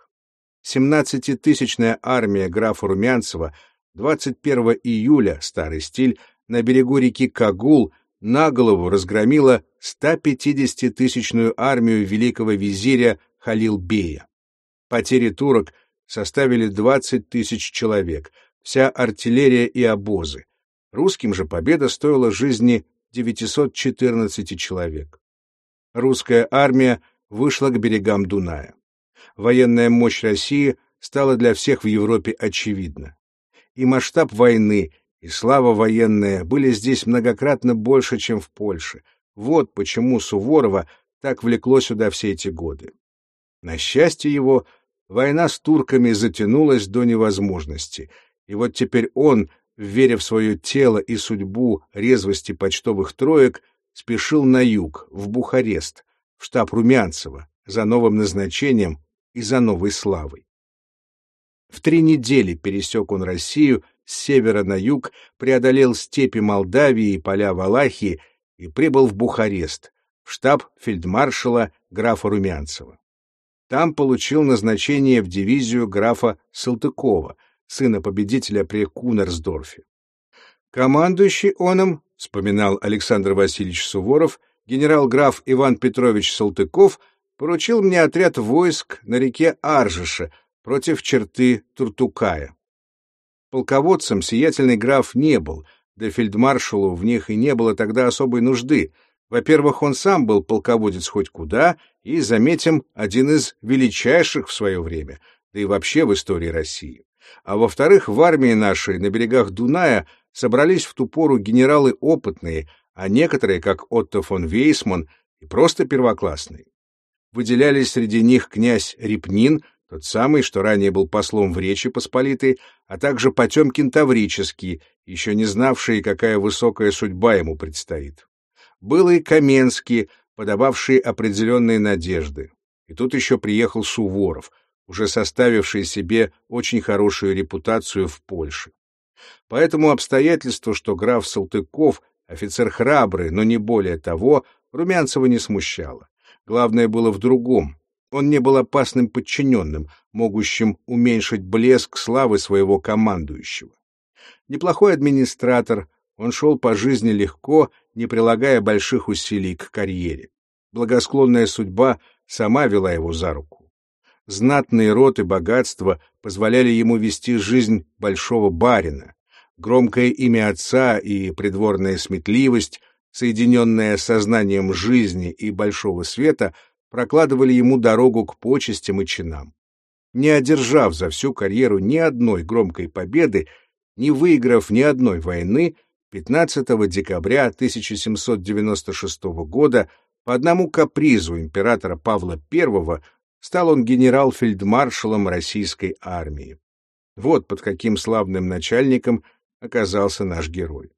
17-тысячная армия графа Румянцева 21 июля, старый стиль, на берегу реки Кагул на голову разгромила 150-тысячную армию великого визиря Халилбея. Потери турок составили 20 тысяч человек, вся артиллерия и обозы. Русским же победа стоила жизни 914 человек. Русская армия вышла к берегам Дуная. Военная мощь России стала для всех в Европе очевидна. И масштаб войны, и слава военная были здесь многократно больше, чем в Польше. Вот почему Суворова так влекло сюда все эти годы. На счастье его, война с турками затянулась до невозможности, и вот теперь он, веря в свое тело и судьбу резвости почтовых троек, спешил на юг, в Бухарест, в штаб Румянцева, за новым назначением и за новой славой. В три недели пересек он Россию с севера на юг, преодолел степи Молдавии и поля Валахии и прибыл в Бухарест, в штаб фельдмаршала графа Румянцева. Там получил назначение в дивизию графа Салтыкова, сына победителя при Кунерсдорфе. Командующий оном, вспоминал Александр Васильевич Суворов, генерал-граф Иван Петрович Салтыков поручил мне отряд войск на реке Аржиша против черты Туртукая. Полководцем сиятельный граф не был, да фельдмаршалу в них и не было тогда особой нужды. Во-первых, он сам был полководец хоть куда, и, заметим, один из величайших в свое время, да и вообще в истории России. А во-вторых, в армии нашей на берегах Дуная собрались в ту пору генералы опытные, а некоторые, как Отто фон Вейсман, и просто первоклассные. Выделялись среди них князь Репнин, тот самый, что ранее был послом в Речи Посполитой, а также Потемкин Таврический, еще не знавший, какая высокая судьба ему предстоит. Был и Каменский, подававший определенные надежды. И тут еще приехал Суворов, уже составивший себе очень хорошую репутацию в Польше. Поэтому обстоятельство, что граф Салтыков, офицер храбрый, но не более того, Румянцева не смущало. Главное было в другом. Он не был опасным подчиненным, могущим уменьшить блеск славы своего командующего. Неплохой администратор, он шел по жизни легко, не прилагая больших усилий к карьере. Благосклонная судьба сама вела его за руку. Знатный род и богатство позволяли ему вести жизнь большого барина. Громкое имя отца и придворная сметливость соединенная с сознанием жизни и большого света, прокладывали ему дорогу к почестям и чинам. Не одержав за всю карьеру ни одной громкой победы, не выиграв ни одной войны, 15 декабря 1796 года по одному капризу императора Павла I стал он генерал-фельдмаршалом российской армии. Вот под каким славным начальником оказался наш герой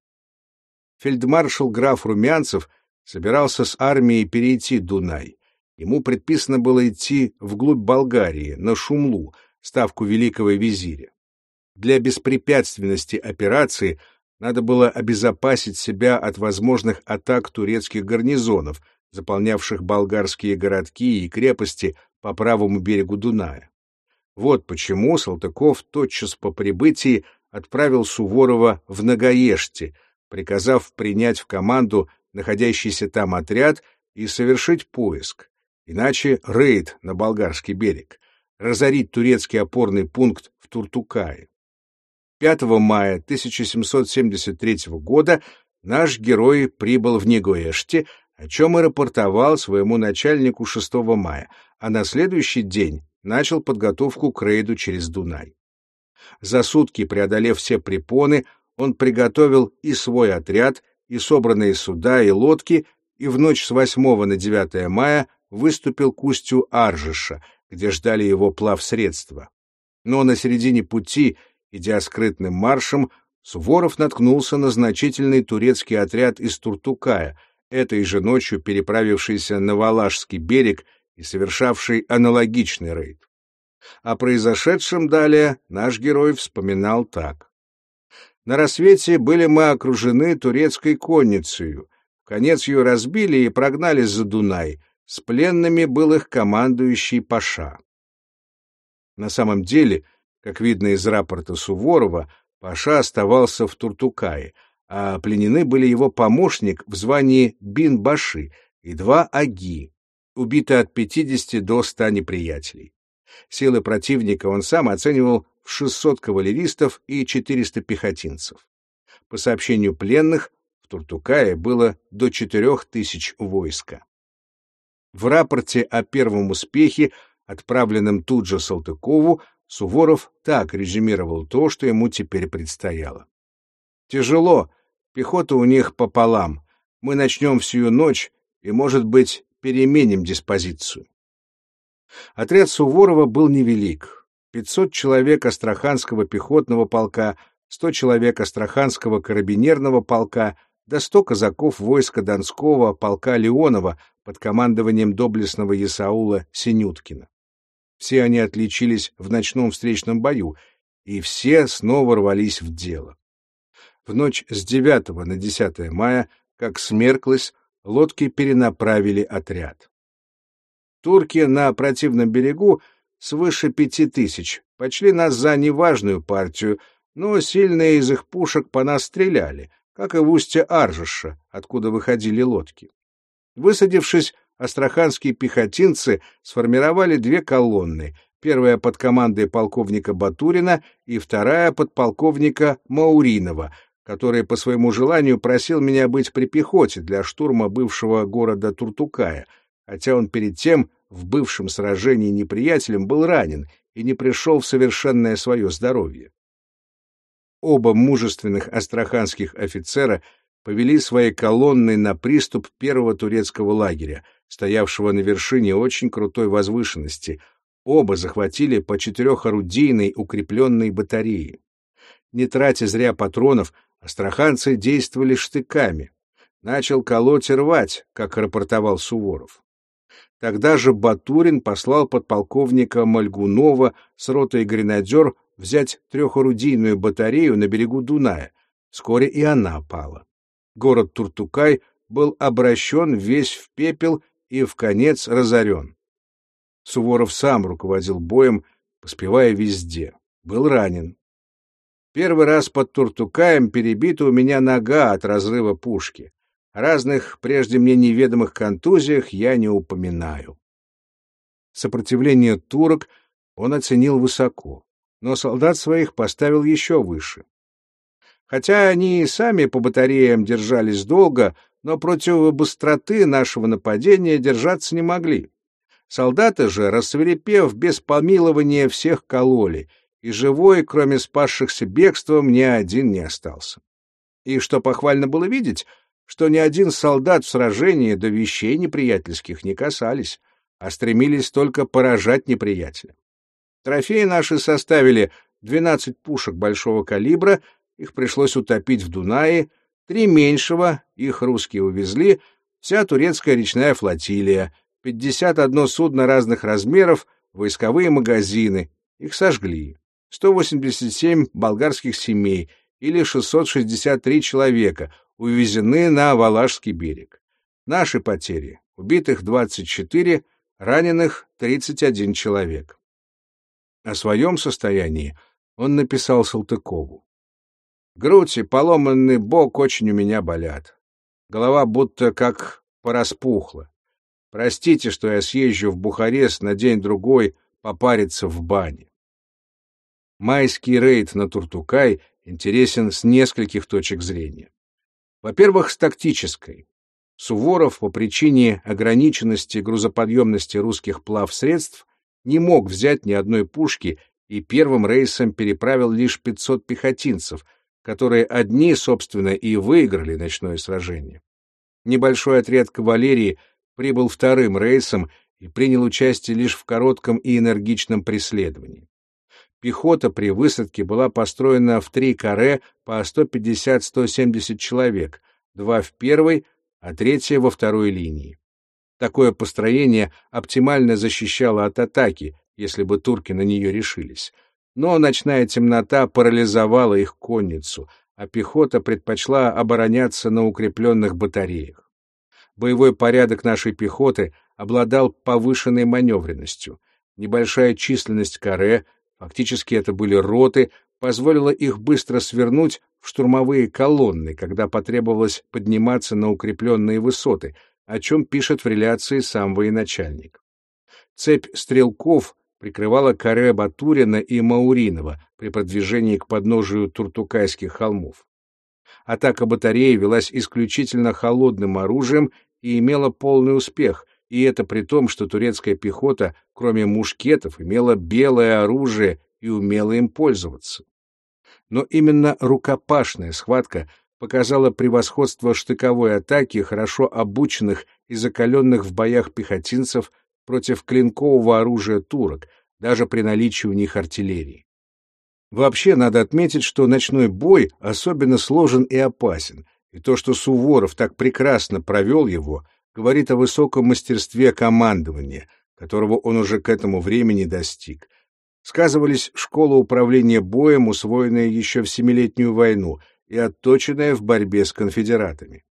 фельдмаршал граф Румянцев собирался с армией перейти Дунай. Ему предписано было идти вглубь Болгарии, на Шумлу, ставку великого визиря. Для беспрепятственности операции надо было обезопасить себя от возможных атак турецких гарнизонов, заполнявших болгарские городки и крепости по правому берегу Дуная. Вот почему Салтыков тотчас по прибытии отправил Суворова в Нагаеште, приказав принять в команду находящийся там отряд и совершить поиск, иначе рейд на болгарский берег, разорить турецкий опорный пункт в Туртукае. 5 мая 1773 года наш герой прибыл в Негоэште, о чем и рапортовал своему начальнику 6 мая, а на следующий день начал подготовку к рейду через Дунай. За сутки, преодолев все препоны, он приготовил и свой отряд, и собранные суда, и лодки, и в ночь с 8 на 9 мая выступил к устью Аржиша, где ждали его плавсредства. Но на середине пути, идя скрытным маршем, Суворов наткнулся на значительный турецкий отряд из Туртукая, этой же ночью переправившийся на Валашский берег и совершавший аналогичный рейд. О произошедшем далее наш герой вспоминал так. На рассвете были мы окружены турецкой конницей. Конец ее разбили и прогнали за Дунай. С пленными был их командующий Паша. На самом деле, как видно из рапорта Суворова, Паша оставался в Туртукае, а пленены были его помощник в звании Бин-Баши и два аги, убиты от 50 до 100 неприятелей. Силы противника он сам оценивал в 600 кавалеристов и 400 пехотинцев. По сообщению пленных, в Туртукае было до 4000 войска. В рапорте о первом успехе, отправленном тут же Салтыкову, Суворов так резюмировал то, что ему теперь предстояло. «Тяжело, пехота у них пополам. Мы начнем всю ночь и, может быть, переменим диспозицию. Отряд Суворова был невелик. 500 человек Астраханского пехотного полка, 100 человек Астраханского карабинерного полка, до 100 казаков войска Донского полка Леонова под командованием доблестного Исаула Синюткина. Все они отличились в ночном встречном бою, и все снова рвались в дело. В ночь с 9 на 10 мая, как смерклось, лодки перенаправили отряд. Турки на противном берегу свыше пяти тысяч почли нас за неважную партию, но сильные из их пушек по нас стреляли, как и в устье Аржиша, откуда выходили лодки. Высадившись, астраханские пехотинцы сформировали две колонны, первая под командой полковника Батурина и вторая под полковника Мауринова, который по своему желанию просил меня быть при пехоте для штурма бывшего города Туртукая, хотя он перед тем в бывшем сражении неприятелем был ранен и не пришел в совершенное свое здоровье. Оба мужественных астраханских офицера повели свои колонны на приступ первого турецкого лагеря, стоявшего на вершине очень крутой возвышенности. Оба захватили по четырехорудийной укрепленной батареи. Не тратя зря патронов, Астраханцы действовали штыками. Начал колоть и рвать, как рапортовал Суворов. Тогда же Батурин послал подполковника Мальгунова с ротой гренадер взять трехорудийную батарею на берегу Дуная. Вскоре и она пала. Город Туртукай был обращен весь в пепел и в конец разорен. Суворов сам руководил боем, поспевая везде. Был ранен. Первый раз под Туртукаем перебита у меня нога от разрыва пушки. Разных прежде мне неведомых контузиях я не упоминаю. Сопротивление турок он оценил высоко, но солдат своих поставил еще выше. Хотя они и сами по батареям держались долго, но против быстроты нашего нападения держаться не могли. Солдаты же, рассверепев без помилования, всех кололи — и живой, кроме спасшихся бегством, ни один не остался. И что похвально было видеть, что ни один солдат в сражении до вещей неприятельских не касались, а стремились только поражать неприятеля. Трофеи наши составили 12 пушек большого калибра, их пришлось утопить в Дунае, три меньшего, их русские увезли, вся турецкая речная флотилия, 51 судно разных размеров, войсковые магазины, их сожгли. 187 болгарских семей или 663 человека увезены на Валашский берег. Наши потери — убитых 24, раненых 31 человек. О своем состоянии он написал Салтыкову. Грудь и поломанный бок очень у меня болят. Голова будто как пораспухла. Простите, что я съезжу в Бухарест на день-другой попариться в бане. Майский рейд на Туртукай интересен с нескольких точек зрения. Во-первых, с тактической. Суворов по причине ограниченности грузоподъемности русских плавсредств не мог взять ни одной пушки и первым рейсом переправил лишь 500 пехотинцев, которые одни, собственно, и выиграли ночное сражение. Небольшой отряд кавалерии прибыл вторым рейсом и принял участие лишь в коротком и энергичном преследовании. Пехота при высадке была построена в три каре по 150-170 человек, два в первой, а третья во второй линии. Такое построение оптимально защищало от атаки, если бы турки на нее решились. Но ночная темнота парализовала их конницу, а пехота предпочла обороняться на укрепленных батареях. Боевой порядок нашей пехоты обладал повышенной маневренностью. Небольшая численность каре, фактически это были роты, позволила их быстро свернуть в штурмовые колонны, когда потребовалось подниматься на укрепленные высоты, о чем пишет в реляции сам военачальник. Цепь стрелков прикрывала каре Батурина и Мауринова при продвижении к подножию Туртукайских холмов. Атака батареи велась исключительно холодным оружием и имела полный успех, и это при том, что турецкая пехота, кроме мушкетов, имела белое оружие и умела им пользоваться. Но именно рукопашная схватка показала превосходство штыковой атаки хорошо обученных и закаленных в боях пехотинцев против клинкового оружия турок, даже при наличии у них артиллерии. Вообще, надо отметить, что ночной бой особенно сложен и опасен, и то, что Суворов так прекрасно провел его, говорит о высоком мастерстве командования, которого он уже к этому времени достиг. Сказывались школа управления боем, усвоенная еще в Семилетнюю войну и отточенная в борьбе с конфедератами.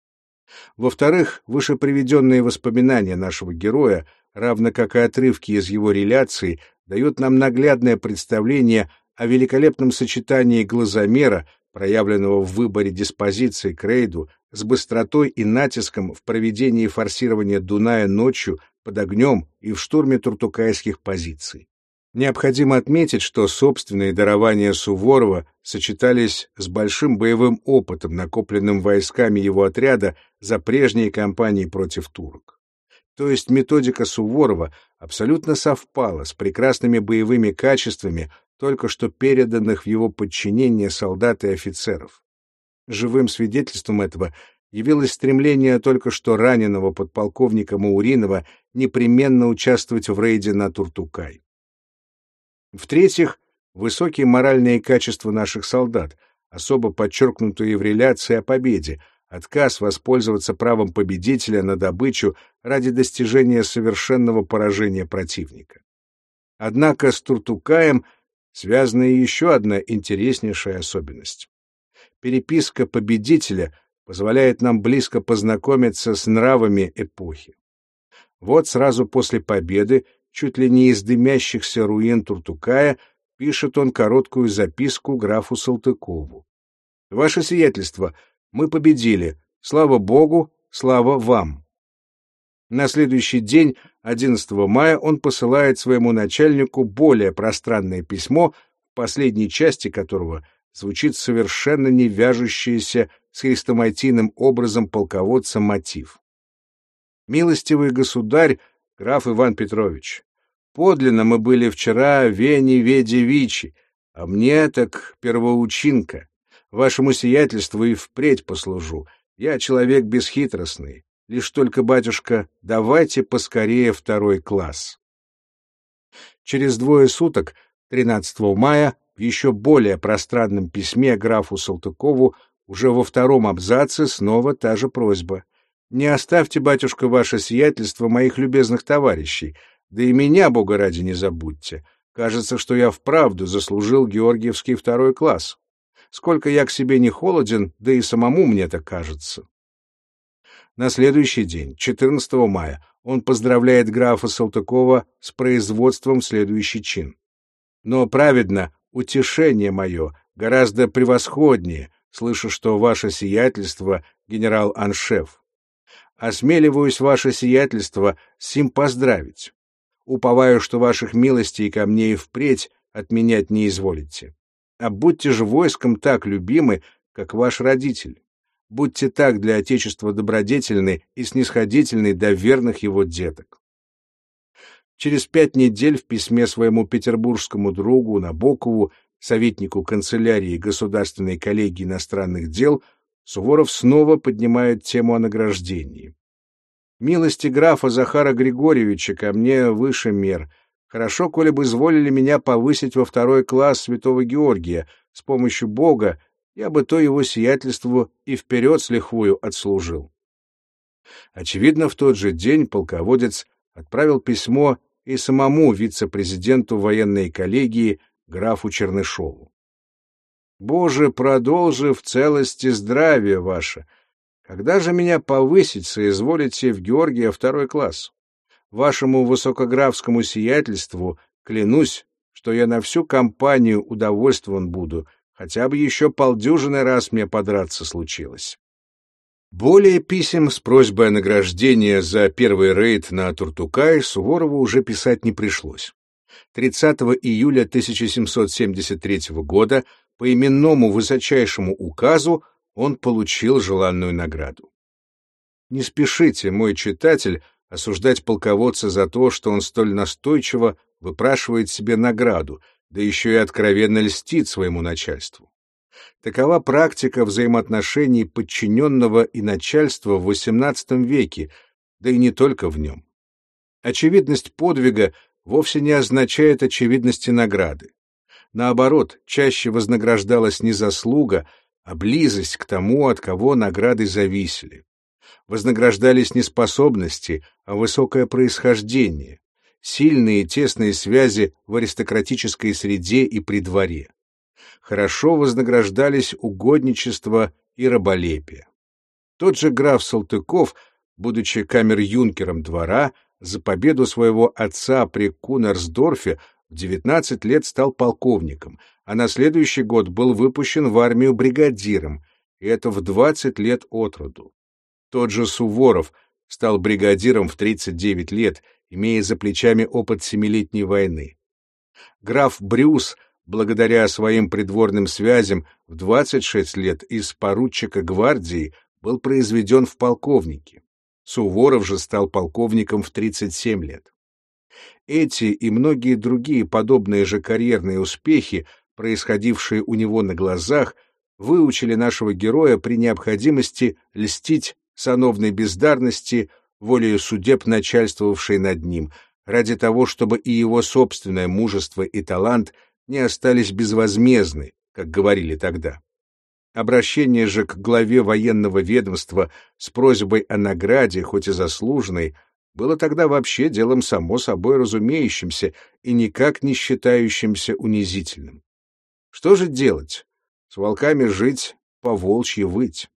Во-вторых, выше приведенные воспоминания нашего героя, равно как и отрывки из его реляции, дают нам наглядное представление о великолепном сочетании глазомера, проявленного в выборе диспозиции к рейду, с быстротой и натиском в проведении форсирования Дуная ночью под огнем и в штурме туртукайских позиций. Необходимо отметить, что собственные дарования Суворова сочетались с большим боевым опытом, накопленным войсками его отряда за прежние кампании против турок. То есть методика Суворова абсолютно совпала с прекрасными боевыми качествами только что переданных в его подчинение солдат и офицеров. Живым свидетельством этого явилось стремление только что раненого подполковника Мауринова непременно участвовать в рейде на Туртукай. В-третьих, высокие моральные качества наших солдат, особо подчеркнутые в реляции о победе, отказ воспользоваться правом победителя на добычу ради достижения совершенного поражения противника. Однако с Туртукаем связана еще одна интереснейшая особенность. Переписка победителя позволяет нам близко познакомиться с нравами эпохи. Вот сразу после победы чуть ли не из дымящихся руин Туртукая, пишет он короткую записку графу Салтыкову. «Ваше сиятельство, мы победили. Слава Богу, слава вам». На следующий день, 11 мая, он посылает своему начальнику более пространное письмо, в последней части которого звучит совершенно не вяжущийся с хрестоматийным образом полководца мотив. «Милостивый государь, граф Иван Петрович, подлинно мы были вчера Вени Веди Вичи, а мне так первоучинка. Вашему сиятельству и впредь послужу. Я человек бесхитростный. Лишь только, батюшка, давайте поскорее второй класс. Через двое суток, 13 мая, еще более пространном письме графу Салтыкову уже во втором абзаце снова та же просьба. Не оставьте, батюшка, ваше сиятельство моих любезных товарищей, да и меня, Бога ради, не забудьте. Кажется, что я вправду заслужил Георгиевский второй класс. Сколько я к себе не холоден, да и самому мне так кажется. На следующий день, 14 мая, он поздравляет графа Салтыкова с производством в следующий чин. Но праведно, утешение мое гораздо превосходнее, слышу, что ваше сиятельство — генерал-аншеф. Осмеливаюсь ваше сиятельство сим поздравить. Уповаю, что ваших милостей ко мне и впредь отменять не изволите. А будьте же войском так любимы, как ваш родитель. Будьте так для Отечества добродетельны и снисходительны до верных его деток. Через пять недель в письме своему петербургскому другу Набокову, советнику канцелярии Государственной коллегии иностранных дел, Суворов снова поднимает тему о награждении. «Милости графа Захара Григорьевича ко мне выше мер. Хорошо, коли бы изволили меня повысить во второй класс святого Георгия с помощью Бога, я бы то его сиятельству и вперед с лихвою отслужил». Очевидно, в тот же день полководец отправил письмо и самому вице-президенту военной коллегии графу Чернышову. Боже, продолжи в целости здравие ваше. Когда же меня повысить соизволите в Георгия второй класс? Вашему высокографскому сиятельству клянусь, что я на всю компанию удовольствован буду, хотя бы еще полдюжины раз мне подраться случилось. Более писем с просьбой о награждении за первый рейд на Туртукай Суворову уже писать не пришлось. 30 июля 1773 года по именному высочайшему указу он получил желанную награду. Не спешите, мой читатель, осуждать полководца за то, что он столь настойчиво выпрашивает себе награду, да еще и откровенно льстит своему начальству. Такова практика взаимоотношений подчиненного и начальства в XVIII веке, да и не только в нем. Очевидность подвига вовсе не означает очевидности награды. Наоборот, чаще вознаграждалась не заслуга, а близость к тому, от кого награды зависели. Вознаграждались не способности, а высокое происхождение, сильные и тесные связи в аристократической среде и при дворе. Хорошо вознаграждались угодничество и раболепие. Тот же граф Салтыков, будучи камер-юнкером двора, за победу своего отца при Кунерсдорфе в 19 лет стал полковником, а на следующий год был выпущен в армию бригадиром, и это в 20 лет от роду. Тот же Суворов стал бригадиром в 39 лет, имея за плечами опыт Семилетней войны. Граф Брюс, благодаря своим придворным связям, в 26 лет из поручика гвардии был произведен в полковнике. Суворов же стал полковником в 37 лет. Эти и многие другие подобные же карьерные успехи, происходившие у него на глазах, выучили нашего героя при необходимости льстить сановной бездарности, волею судеб, начальствовавшей над ним, ради того, чтобы и его собственное мужество и талант не остались безвозмездны, как говорили тогда. Обращение же к главе военного ведомства с просьбой о награде, хоть и заслуженной, было тогда вообще делом само собой разумеющимся и никак не считающимся унизительным. Что же делать? С волками жить, по волчьи выть.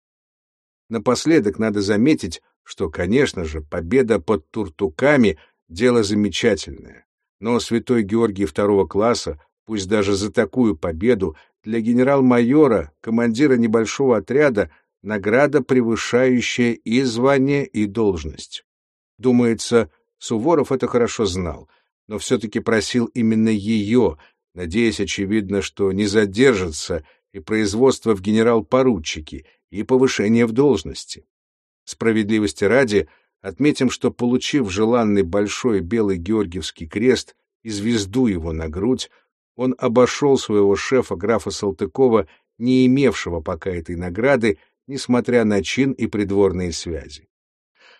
Напоследок надо заметить, что, конечно же, победа под Туртуками — дело замечательное. Но святой Георгий второго класса, пусть даже за такую победу, для генерал-майора, командира небольшого отряда, награда, превышающая и звание, и должность. Думается, Суворов это хорошо знал, но все-таки просил именно ее, надеясь, очевидно, что не задержится и производство в генерал-поручики, и повышение в должности. Справедливости ради, отметим, что, получив желанный большой белый Георгиевский крест и звезду его на грудь, он обошел своего шефа графа Салтыкова, не имевшего пока этой награды, несмотря на чин и придворные связи.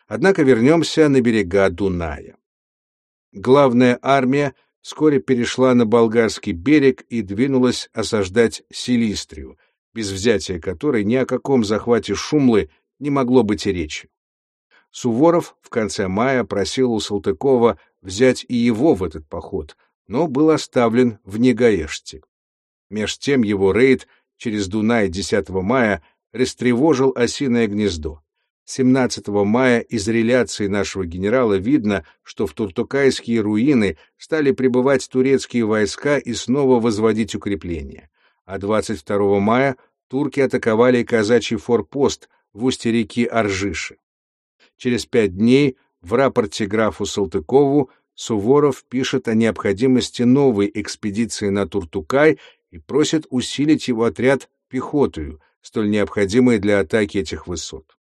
Однако вернемся на берега Дуная. Главная армия вскоре перешла на болгарский берег и двинулась осаждать Силистрию, без взятия которой ни о каком захвате Шумлы не могло быть и речи. Суворов в конце мая просил у Салтыкова взять и его в этот поход, но был оставлен в Негаеште. Меж тем его рейд через Дунай 10 мая растревожил осиное гнездо. 17 мая из реляции нашего генерала видно, что в Туртукайские руины стали прибывать турецкие войска и снова возводить укрепления. А 22 мая турки атаковали казачий форпост в устье реки Аржиши. Через пять дней в рапорте графу Салтыкову Суворов пишет о необходимости новой экспедиции на Туртукай и просит усилить его отряд пехотою, столь необходимой для атаки этих высот.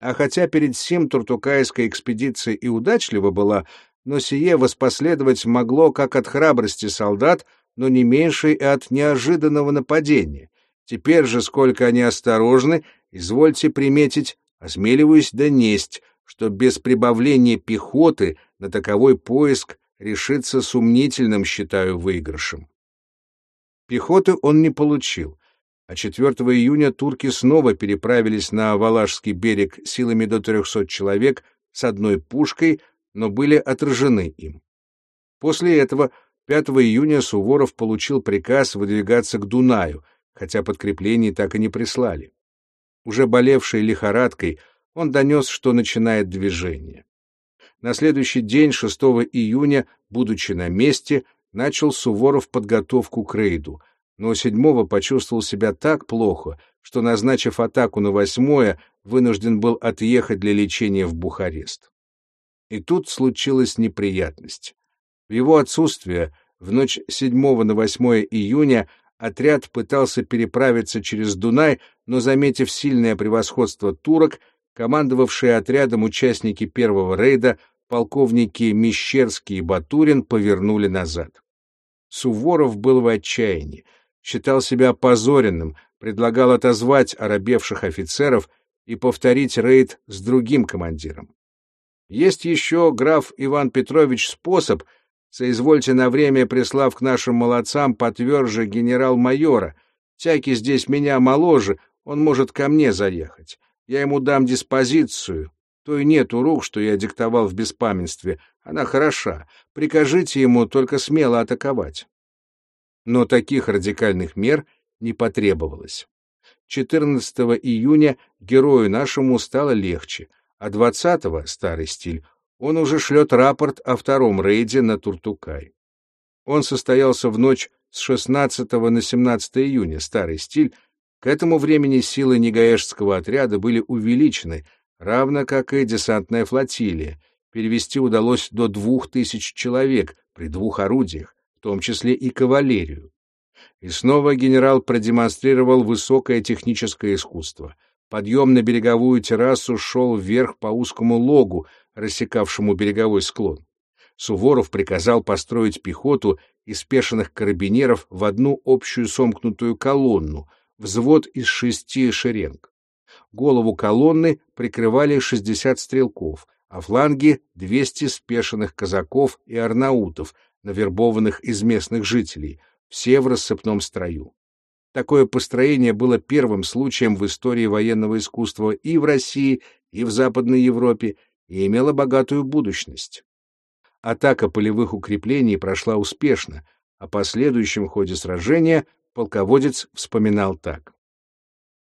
А хотя перед сим Туртукайская экспедиция и удачлива была, но сие воспоследовать могло как от храбрости солдат, но не меньше и от неожиданного нападения. Теперь же, сколько они осторожны, извольте приметить, осмеливаюсь донесть, что без прибавления пехоты на таковой поиск решиться сомнительным считаю выигрышем. Пехоты он не получил, а 4 июня турки снова переправились на Валашский берег силами до 300 человек с одной пушкой, но были отражены им. После этого 5 июня Суворов получил приказ выдвигаться к Дунаю, хотя подкреплений так и не прислали. Уже болевший лихорадкой, он донес, что начинает движение. На следующий день, 6 июня, будучи на месте, начал Суворов подготовку к рейду — но седьмого почувствовал себя так плохо, что, назначив атаку на восьмое, вынужден был отъехать для лечения в Бухарест. И тут случилась неприятность. В его отсутствие в ночь 7 на 8 июня отряд пытался переправиться через Дунай, но, заметив сильное превосходство турок, командовавшие отрядом участники первого рейда, полковники Мещерский и Батурин повернули назад. Суворов был в отчаянии считал себя опозоренным, предлагал отозвать оробевших офицеров и повторить рейд с другим командиром. Есть еще, граф Иван Петрович, способ, соизвольте на время прислав к нашим молодцам потверже генерал-майора. Всякий здесь меня моложе, он может ко мне заехать. Я ему дам диспозицию. То и нету рук, что я диктовал в беспамятстве. Она хороша. Прикажите ему только смело атаковать но таких радикальных мер не потребовалось. 14 июня герою нашему стало легче, а 20-го, старый стиль, он уже шлет рапорт о втором рейде на Туртукай. Он состоялся в ночь с 16 на 17 июня, старый стиль, к этому времени силы Негаэшского отряда были увеличены, равно как и десантная флотилия. Перевести удалось до двух тысяч человек при двух орудиях, в том числе и кавалерию. И снова генерал продемонстрировал высокое техническое искусство. Подъем на береговую террасу шел вверх по узкому логу, рассекавшему береговой склон. Суворов приказал построить пехоту из спешенных карабинеров в одну общую сомкнутую колонну, взвод из шести шеренг. Голову колонны прикрывали 60 стрелков, а фланги — 200 спешенных казаков и арнаутов, навербованных из местных жителей, все в рассыпном строю. Такое построение было первым случаем в истории военного искусства и в России, и в Западной Европе, и имело богатую будущность. Атака полевых укреплений прошла успешно, а по следующем ходе сражения полководец вспоминал так.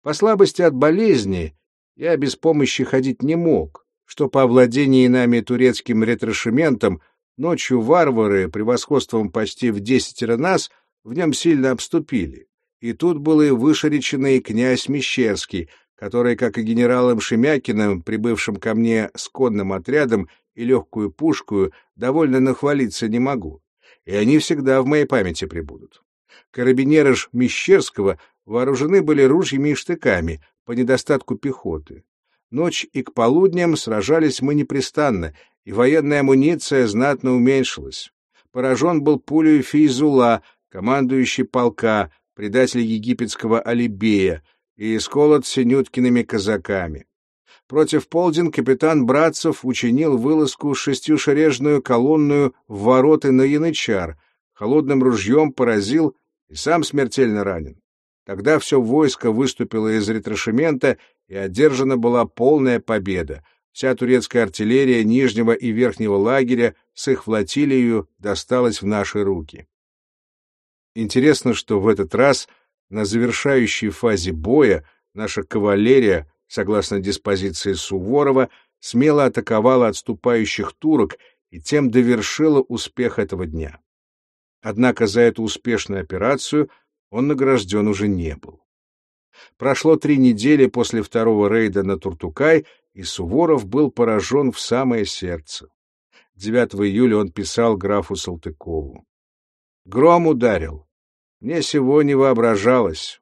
«По слабости от болезни я без помощи ходить не мог, что по овладении нами турецким ретрошементом Ночью варвары, превосходством почти в десятеро нас, в нем сильно обступили. И тут был и вышереченный князь Мещерский, который, как и генералом Шемякиным, прибывшим ко мне с конным отрядом и легкую пушку, довольно нахвалиться не могу. И они всегда в моей памяти прибудут. Карабинеры ж Мещерского вооружены были ружьями и штыками по недостатку пехоты. Ночь и к полудням сражались мы непрестанно, и военная амуниция знатно уменьшилась. Поражен был пулей Фейзула, командующий полка, предатель египетского Алибея, и исколот синюткиными казаками. Против полдень капитан Братцев учинил вылазку шестюшережную колонную в вороты на Янычар, холодным ружьем поразил и сам смертельно ранен. Тогда все войско выступило из ретрошемента, и одержана была полная победа, Вся турецкая артиллерия нижнего и верхнего лагеря с их флотилией досталась в наши руки. Интересно, что в этот раз на завершающей фазе боя наша кавалерия, согласно диспозиции Суворова, смело атаковала отступающих турок и тем довершила успех этого дня. Однако за эту успешную операцию он награжден уже не был. Прошло три недели после второго рейда на Туртукай, и Суворов был поражен в самое сердце. 9 июля он писал графу Салтыкову. «Гром ударил. Мне сего не воображалось.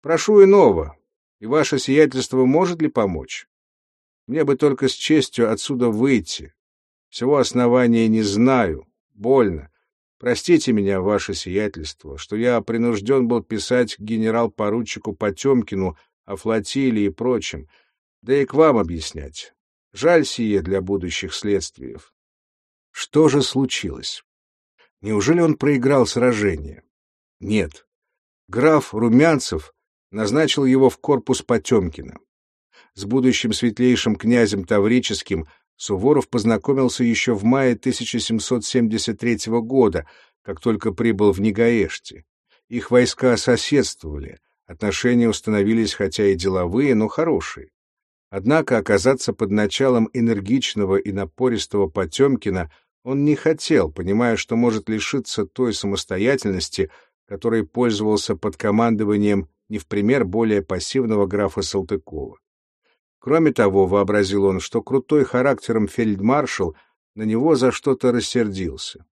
Прошу иного, и ваше сиятельство может ли помочь? Мне бы только с честью отсюда выйти. Всего основания не знаю. Больно. Простите меня, ваше сиятельство, что я принужден был писать генерал-поручику Потемкину о флотилии и прочем, да и к вам объяснять. Жаль сие для будущих следствий. Что же случилось? Неужели он проиграл сражение? Нет. Граф Румянцев назначил его в корпус Потемкина. С будущим светлейшим князем Таврическим Суворов познакомился еще в мае 1773 года, как только прибыл в Негаэште. Их войска соседствовали, отношения установились хотя и деловые, но хорошие. Однако оказаться под началом энергичного и напористого Потемкина он не хотел, понимая, что может лишиться той самостоятельности, которой пользовался под командованием не в пример более пассивного графа Салтыкова. Кроме того, вообразил он, что крутой характером фельдмаршал на него за что-то рассердился.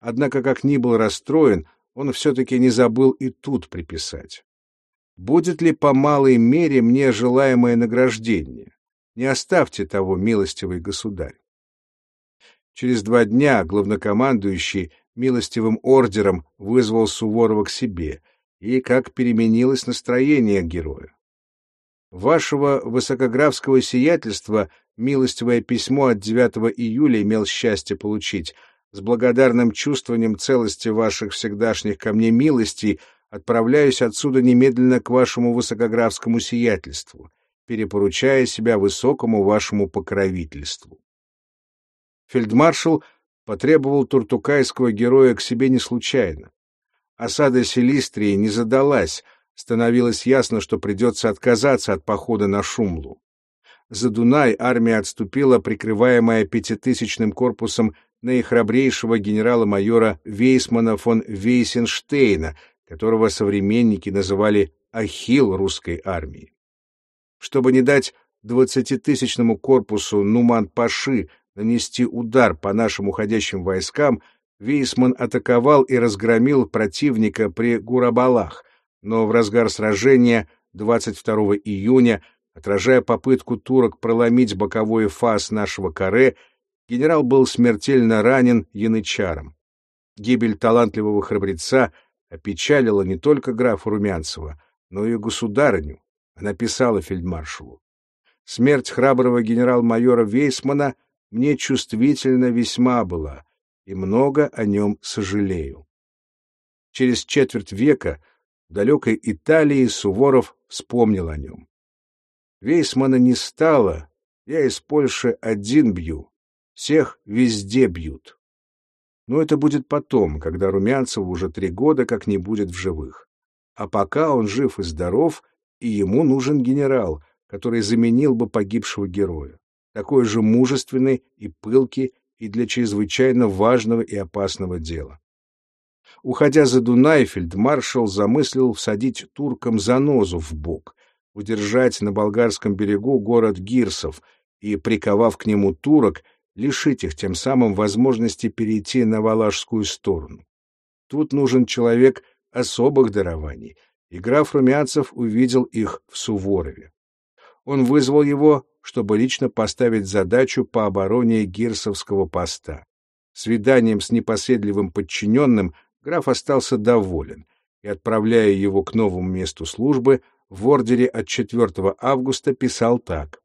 Однако, как ни был расстроен, он все-таки не забыл и тут приписать. Будет ли по малой мере мне желаемое награждение? Не оставьте того, милостивый государь. Через два дня главнокомандующий милостивым ордером вызвал Суворова к себе, и как переменилось настроение героя. Вашего высокографского сиятельства милостивое письмо от 9 июля имел счастье получить. С благодарным чувствованием целости ваших всегдашних ко мне милостей отправляюсь отсюда немедленно к вашему высокографскому сиятельству, перепоручая себя высокому вашему покровительству. Фельдмаршал потребовал туртукайского героя к себе не случайно. Осада Селистрии не задалась, становилось ясно, что придется отказаться от похода на Шумлу. За Дунай армия отступила, прикрываемая пятитысячным корпусом наихрабрейшего генерала-майора Вейсмана фон Вейсенштейна, которого современники называли «Ахилл русской армии». Чтобы не дать двадцатитысячному корпусу Нуман-Паши нанести удар по нашим уходящим войскам, Вейсман атаковал и разгромил противника при Гурабалах, но в разгар сражения 22 июня, отражая попытку турок проломить боковой фас нашего каре, генерал был смертельно ранен янычаром. Гибель талантливого храбреца опечалила не только графа Румянцева, но и государыню. Она писала фельдмаршалу. Смерть храброго генерал-майора Вейсмана мне чувствительно весьма была, и много о нем сожалею. Через четверть века далекой Италии Суворов вспомнил о нем. Вейсмана не стало, я из Польши один бью, всех везде бьют. Но это будет потом, когда Румянцеву уже три года как не будет в живых. А пока он жив и здоров, и ему нужен генерал, который заменил бы погибшего героя, такой же мужественный и пылкий и для чрезвычайно важного и опасного дела. Уходя за Дунай, фельдмаршал замыслил всадить туркам занозу в бок, удержать на болгарском берегу город Гирсов и, приковав к нему турок, лишить их тем самым возможности перейти на валашскую сторону. Тут нужен человек особых дарований, и граф Румянцев увидел их в Суворове. Он вызвал его, чтобы лично поставить задачу по обороне Гирсовского поста. Свиданием с непоседливым подчиненным граф остался доволен и, отправляя его к новому месту службы, в ордере от 4 августа писал так.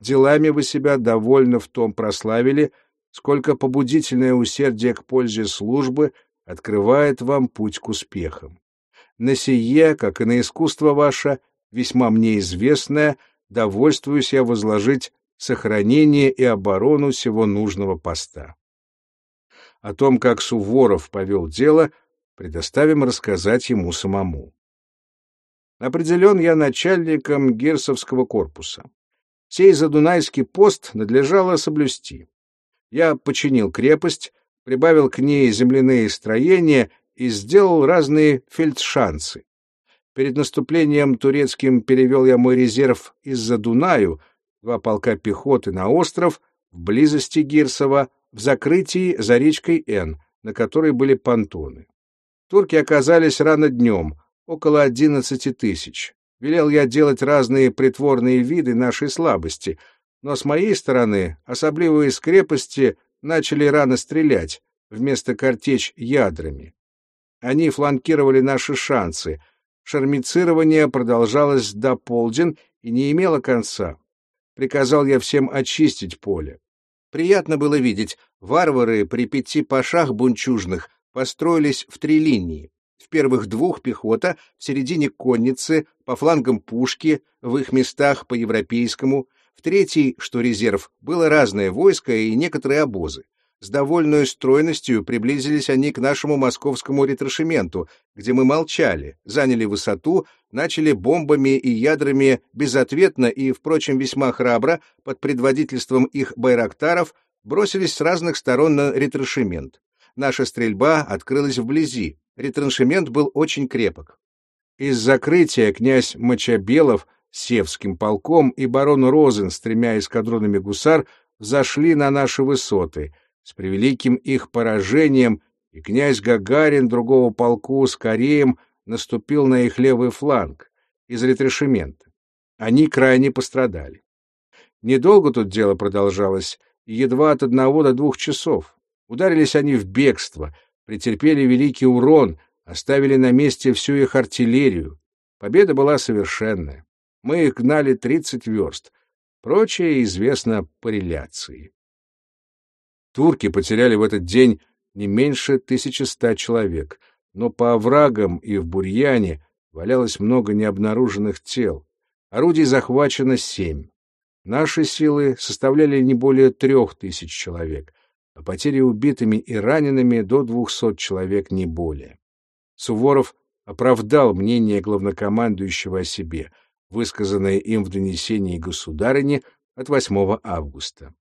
«Делами вы себя довольно в том прославили, сколько побудительное усердие к пользе службы открывает вам путь к успехам. На сие, как и на искусство ваше, весьма мне известное, довольствуюсь я возложить сохранение и оборону всего нужного поста. О том, как Суворов повел дело, предоставим рассказать ему самому. Определен я начальником Герсовского корпуса. Сей задунайский пост надлежало соблюсти. Я починил крепость, прибавил к ней земляные строения и сделал разные фельдшанцы. Перед наступлением турецким перевел я мой резерв из-за Дунаю, два полка пехоты на остров, в близости Гирсова, в закрытии за речкой Н, на которой были понтоны. Турки оказались рано днем, около одиннадцати тысяч. Велел я делать разные притворные виды нашей слабости, но с моей стороны, особливо из крепости, начали рано стрелять, вместо картечь ядрами. Они фланкировали наши шансы. Шармицирование продолжалось до полдень и не имело конца. Приказал я всем очистить поле. Приятно было видеть, варвары при пяти пашах бунчужных построились в три линии в первых двух пехота, в середине конницы, по флангам пушки, в их местах по европейскому, в третьей, что резерв, было разное войско и некоторые обозы. С довольной стройностью приблизились они к нашему московскому ретрошементу, где мы молчали, заняли высоту, начали бомбами и ядрами безответно и, впрочем, весьма храбро, под предводительством их байрактаров, бросились с разных сторон на ретрошемент. Наша стрельба открылась вблизи, ретраншемент был очень крепок. Из закрытия князь Мочабелов с Севским полком и барон Розен с тремя эскадронами гусар зашли на наши высоты. С превеликим их поражением и князь Гагарин другого полку с Кореем наступил на их левый фланг из ретрешемента. Они крайне пострадали. Недолго тут дело продолжалось, едва от одного до двух часов. Ударились они в бегство — претерпели великий урон, оставили на месте всю их артиллерию. Победа была совершенная. Мы их гнали 30 верст. Прочее известно по реляции. Турки потеряли в этот день не меньше 1100 человек, но по оврагам и в бурьяне валялось много необнаруженных тел. Орудий захвачено семь. Наши силы составляли не более трех тысяч человек, а потери убитыми и ранеными до двухсот человек не более. Суворов оправдал мнение главнокомандующего о себе, высказанное им в донесении государыне от 8 августа.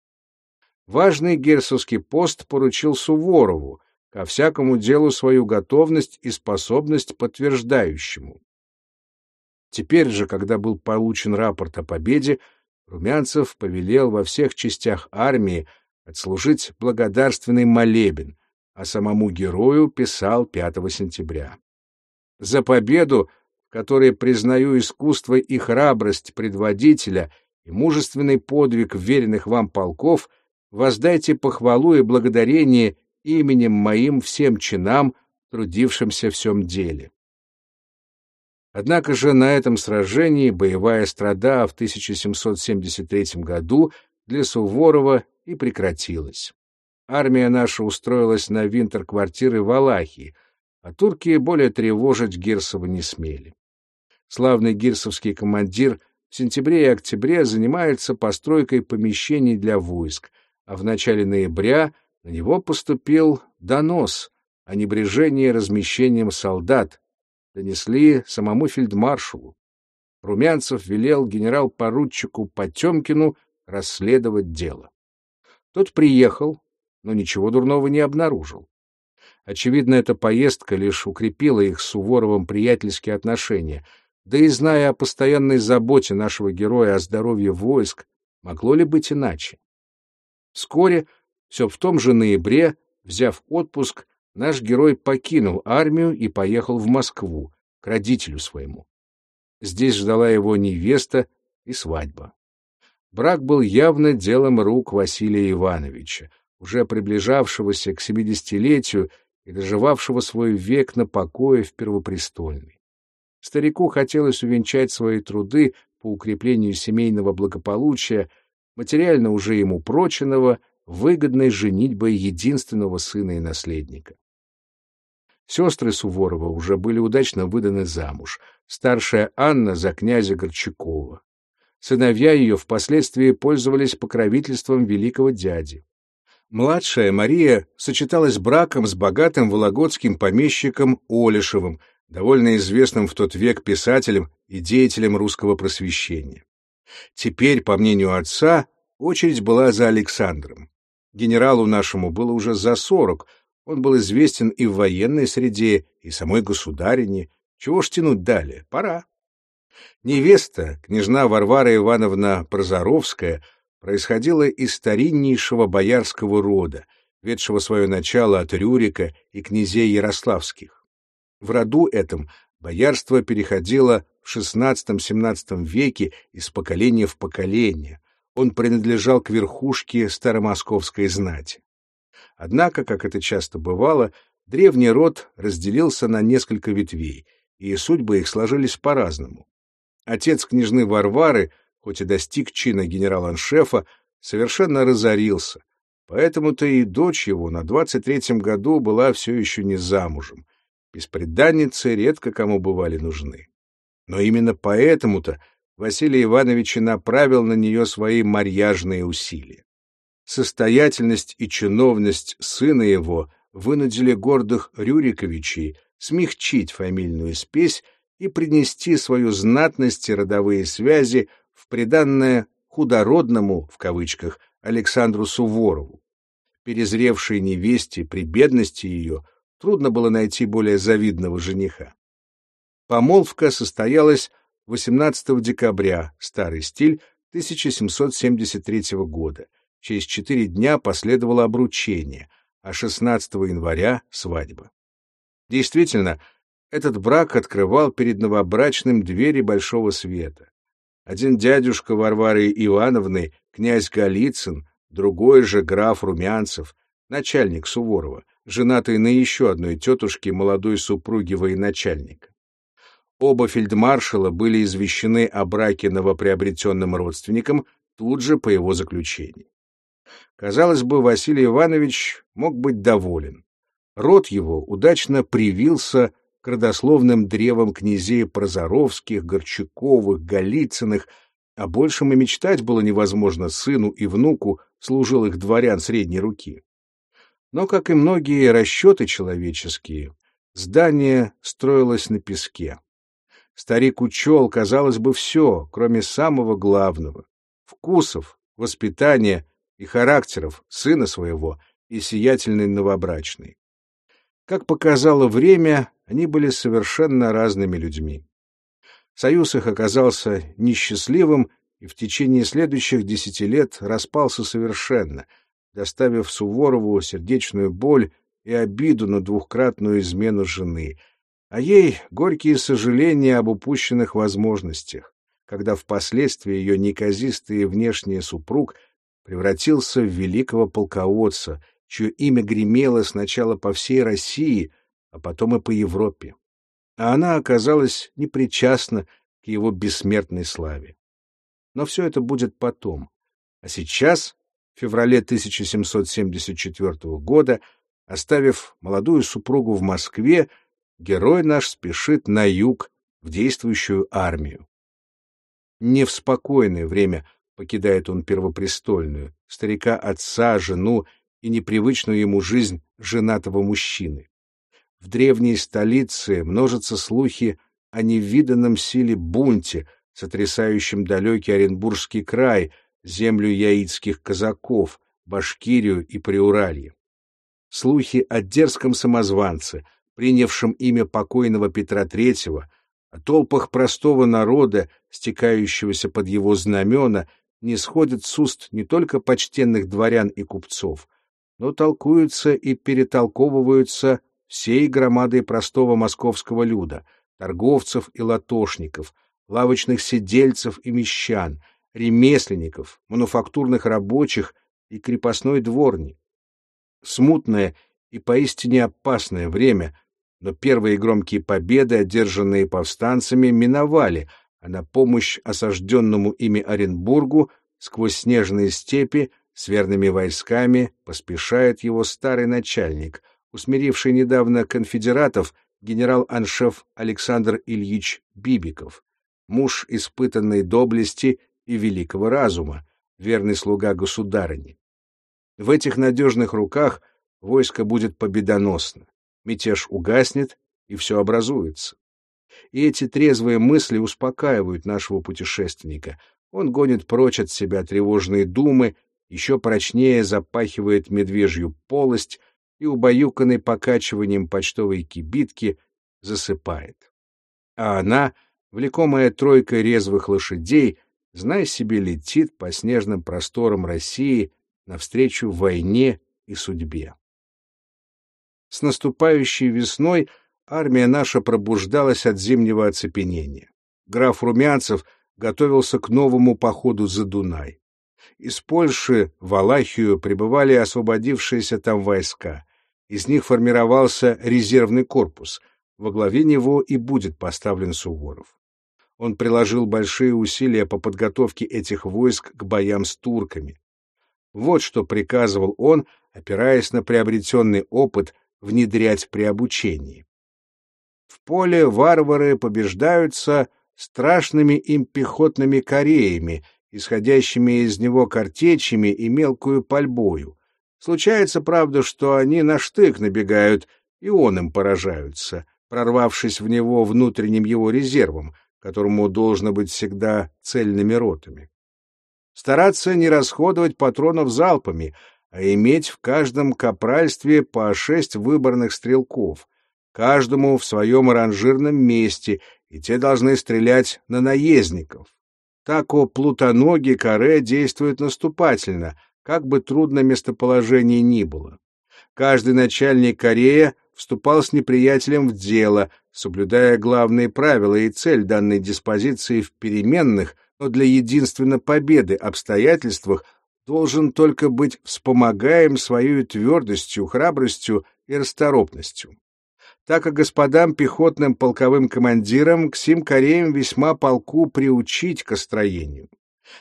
Важный герцогский пост поручил Суворову, ко всякому делу свою готовность и способность подтверждающему. Теперь же, когда был получен рапорт о победе, Румянцев повелел во всех частях армии отслужить благодарственный молебен, а самому герою писал 5 сентября. За победу, в которой признаю искусство и храбрость предводителя и мужественный подвиг веренных вам полков, воздайте похвалу и благодарение именем моим всем чинам, трудившимся в всем деле. Однако же на этом сражении боевая страда в 1773 году для Суворова и прекратилась. Армия наша устроилась на винтер-квартиры в Алахии, а турки более тревожить Гирсова не смели. Славный гирсовский командир в сентябре и октябре занимается постройкой помещений для войск, а в начале ноября на него поступил донос о небрежении размещением солдат, донесли самому фельдмаршалу. Румянцев велел генерал-поручику Потемкину расследовать дело. Тот приехал, но ничего дурного не обнаружил. Очевидно, эта поездка лишь укрепила их с Суворовым приятельские отношения, да и зная о постоянной заботе нашего героя о здоровье войск, могло ли быть иначе? Вскоре, все в том же ноябре, взяв отпуск, наш герой покинул армию и поехал в Москву, к родителю своему. Здесь ждала его невеста и свадьба. Брак был явно делом рук Василия Ивановича, уже приближавшегося к семидесятилетию и доживавшего свой век на покое в Первопрестольной. Старику хотелось увенчать свои труды по укреплению семейного благополучия, материально уже ему проченного, выгодной женитьбой единственного сына и наследника. Сестры Суворова уже были удачно выданы замуж, старшая Анна за князя Горчакова. Сыновья ее впоследствии пользовались покровительством великого дяди. Младшая Мария сочеталась браком с богатым вологодским помещиком Олешевым, довольно известным в тот век писателем и деятелем русского просвещения. Теперь, по мнению отца, очередь была за Александром. Генералу нашему было уже за сорок, он был известен и в военной среде, и самой государине. Чего ж тянуть далее? Пора. Невеста, княжна Варвара Ивановна Прозоровская, происходила из стариннейшего боярского рода, ведшего свое начало от Рюрика и князей Ярославских. В роду этом боярство переходило в XVI-XVII веке из поколения в поколение. Он принадлежал к верхушке старомосковской знати. Однако, как это часто бывало, древний род разделился на несколько ветвей, и судьбы их сложились по-разному. Отец княжны Варвары, хоть и достиг чина генерал-аншефа, совершенно разорился, поэтому-то и дочь его на двадцать третьем году была все еще не замужем. Беспреданницы редко кому бывали нужны. Но именно поэтому-то Василий Иванович направил на нее свои марьяжные усилия. Состоятельность и чиновность сына его вынудили гордых Рюриковичей смягчить фамильную спесь и принести свою знатность и родовые связи в приданное «худородному» в кавычках Александру Суворову. Перезревшей невесте при бедности ее трудно было найти более завидного жениха. Помолвка состоялась 18 декабря, старый стиль, 1773 года. Через четыре дня последовало обручение, а 16 января — свадьба. Действительно, этот брак открывал перед новобрачным двери большого света. Один дядюшка Варвары Ивановны, князь Голицын, другой же граф Румянцев, начальник Суворова, женатый на еще одной тетушке молодой супруги военачальника. Оба фельдмаршала были извещены о браке новоприобретенным родственникам тут же по его заключении. Казалось бы, Василий Иванович мог быть доволен. Род его удачно привился к родословным древам князей Прозоровских, Горчаковых, Голицыных, а большим и мечтать было невозможно сыну и внуку служилых дворян средней руки. Но, как и многие расчеты человеческие, здание строилось на песке. Старик учел, казалось бы, все, кроме самого главного — вкусов, воспитания и характеров сына своего и сиятельной новобрачной. Как показало время, они были совершенно разными людьми. Союз их оказался несчастливым и в течение следующих десяти лет распался совершенно, доставив Суворову сердечную боль и обиду на двухкратную измену жены, а ей горькие сожаления об упущенных возможностях, когда впоследствии ее неказистый внешний супруг превратился в великого полководца, чье имя гремело сначала по всей России, а потом и по Европе. А она оказалась непричастна к его бессмертной славе. Но все это будет потом. А сейчас, в феврале 1774 года, оставив молодую супругу в Москве, герой наш спешит на юг, в действующую армию. Не в спокойное время покидает он первопрестольную, старика отца, жену и непривычную ему жизнь женатого мужчины. В древней столице множатся слухи о невиданном силе бунте, сотрясающем далекий Оренбургский край, землю яицких казаков, Башкирию и Приуралье. Слухи о дерзком самозванце, принявшем имя покойного Петра III, о толпах простого народа, стекающегося под его знамена, не сходят с уст не только почтенных дворян и купцов, но толкуются и перетолковываются всей громадой простого московского люда, торговцев и латошников, лавочных сидельцев и мещан, ремесленников, мануфактурных рабочих и крепостной дворни. Смутное и поистине опасное время, но первые громкие победы, одержанные повстанцами, миновали, а на помощь осажденному ими Оренбургу сквозь снежные степи с верными войсками поспешает его старый начальник, усмиривший недавно конфедератов генерал-аншеф Александр Ильич Бибиков, муж испытанной доблести и великого разума, верный слуга государыни. В этих надежных руках войско будет победоносно, мятеж угаснет, и все образуется. И эти трезвые мысли успокаивают нашего путешественника. Он гонит прочь от себя тревожные думы, еще прочнее запахивает медвежью полость и, убаюканный покачиванием почтовой кибитки, засыпает. А она, влекомая тройкой резвых лошадей, знай себе, летит по снежным просторам России навстречу войне и судьбе. С наступающей весной армия наша пробуждалась от зимнего оцепенения. Граф Румянцев готовился к новому походу за Дунай. Из Польши в Алахию прибывали освободившиеся там войска. Из них формировался резервный корпус. Во главе него и будет поставлен Суворов. Он приложил большие усилия по подготовке этих войск к боям с турками. Вот что приказывал он, опираясь на приобретенный опыт, внедрять при обучении. В поле варвары побеждаются страшными им пехотными кореями, исходящими из него картечами и мелкую пальбою. Случается, правда, что они на штык набегают, и он им поражаются, прорвавшись в него внутренним его резервом, которому должно быть всегда цельными ротами. Стараться не расходовать патронов залпами, а иметь в каждом капральстве по шесть выборных стрелков, каждому в своем ранжирном месте, и те должны стрелять на наездников. Так о плутоноге каре действует наступательно, как бы трудно местоположение ни было. Каждый начальник Корея вступал с неприятелем в дело, соблюдая главные правила и цель данной диспозиции в переменных, но для единственно победы обстоятельствах должен только быть вспомогаем своей твердостью, храбростью и расторопностью. Так и господам пехотным полковым командирам к сим кореям весьма полку приучить к строению.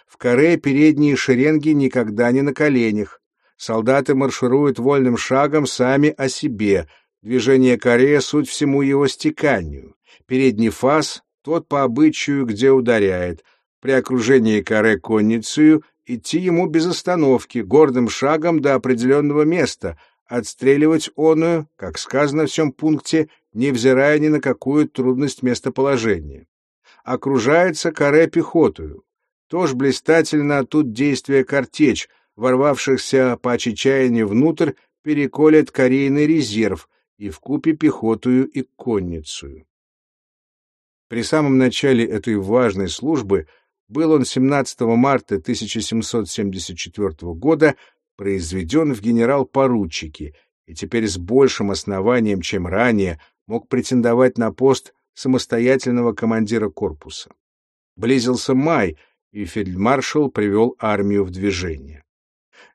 В коре передние шеренги никогда не на коленях. Солдаты маршируют вольным шагом сами о себе. Движение корея суть всему его стеканию. Передний фас — тот по обычаю, где ударяет. При окружении коре конницею идти ему без остановки, гордым шагом до определенного места, отстреливать оную, как сказано в всем пункте, невзирая ни на какую трудность местоположения. Окружается каре пехотою. Тоже блистательно тут действие картечь, ворвавшихся по чечаянию внутрь, переколет корейный резерв и вкупе пехотую и конницу. При самом начале этой важной службы был он 17 марта 1774 года произведен в генерал-поручики и теперь с большим основанием, чем ранее, мог претендовать на пост самостоятельного командира корпуса. Близился май, и фельдмаршал привел армию в движение.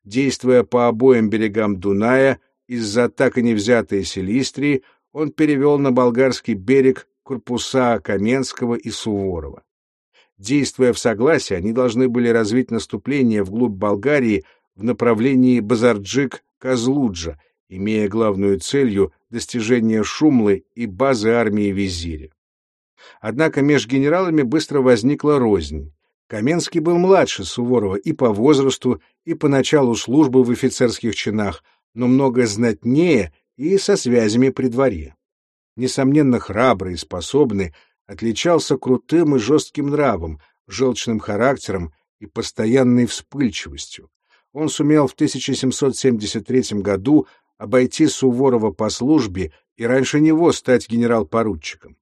Действуя по обоим берегам Дуная, из-за так и не взятой Селистрии, он перевел на болгарский берег корпуса Каменского и Суворова. Действуя в согласии, они должны были развить наступление вглубь Болгарии в направлении Базарджик-Казлуджа, имея главную целью достижение Шумлы и базы армии Визиря. Однако между генералами быстро возникла рознь. Каменский был младше Суворова и по возрасту, и по началу службы в офицерских чинах, но много знатнее и со связями при дворе. Несомненно, храбрый и способный, отличался крутым и жестким нравом, желчным характером и постоянной вспыльчивостью. Он сумел в 1773 году обойти Суворова по службе и раньше него стать генерал-поручиком.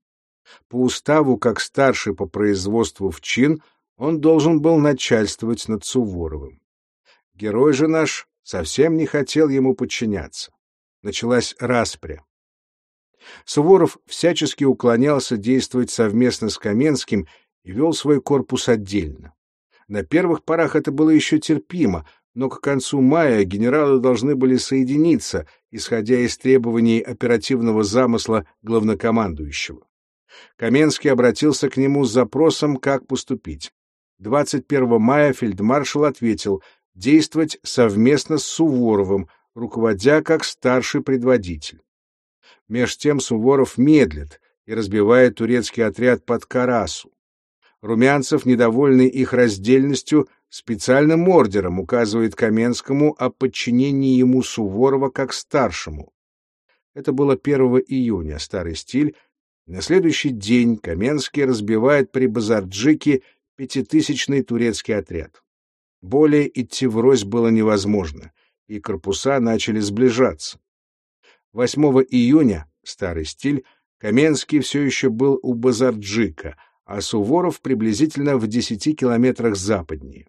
По уставу, как старший по производству в чин, он должен был начальствовать над Суворовым. Герой же наш совсем не хотел ему подчиняться. Началась распря. Суворов всячески уклонялся действовать совместно с Каменским и вел свой корпус отдельно. На первых порах это было еще терпимо, но к концу мая генералы должны были соединиться, исходя из требований оперативного замысла главнокомандующего. Каменский обратился к нему с запросом, как поступить. 21 мая фельдмаршал ответил действовать совместно с Суворовым, руководя как старший предводитель. Меж тем Суворов медлит и разбивает турецкий отряд под Карасу. Румянцев, недовольный их раздельностью, специальным ордером указывает Каменскому о подчинении ему Суворова как старшему. Это было 1 июня, старый стиль, на следующий день Каменский разбивает при Базарджике пятитысячный турецкий отряд. Более идти врозь было невозможно, и корпуса начали сближаться. 8 июня, старый стиль, Каменский все еще был у Базарджика, а Суворов приблизительно в 10 километрах западнее.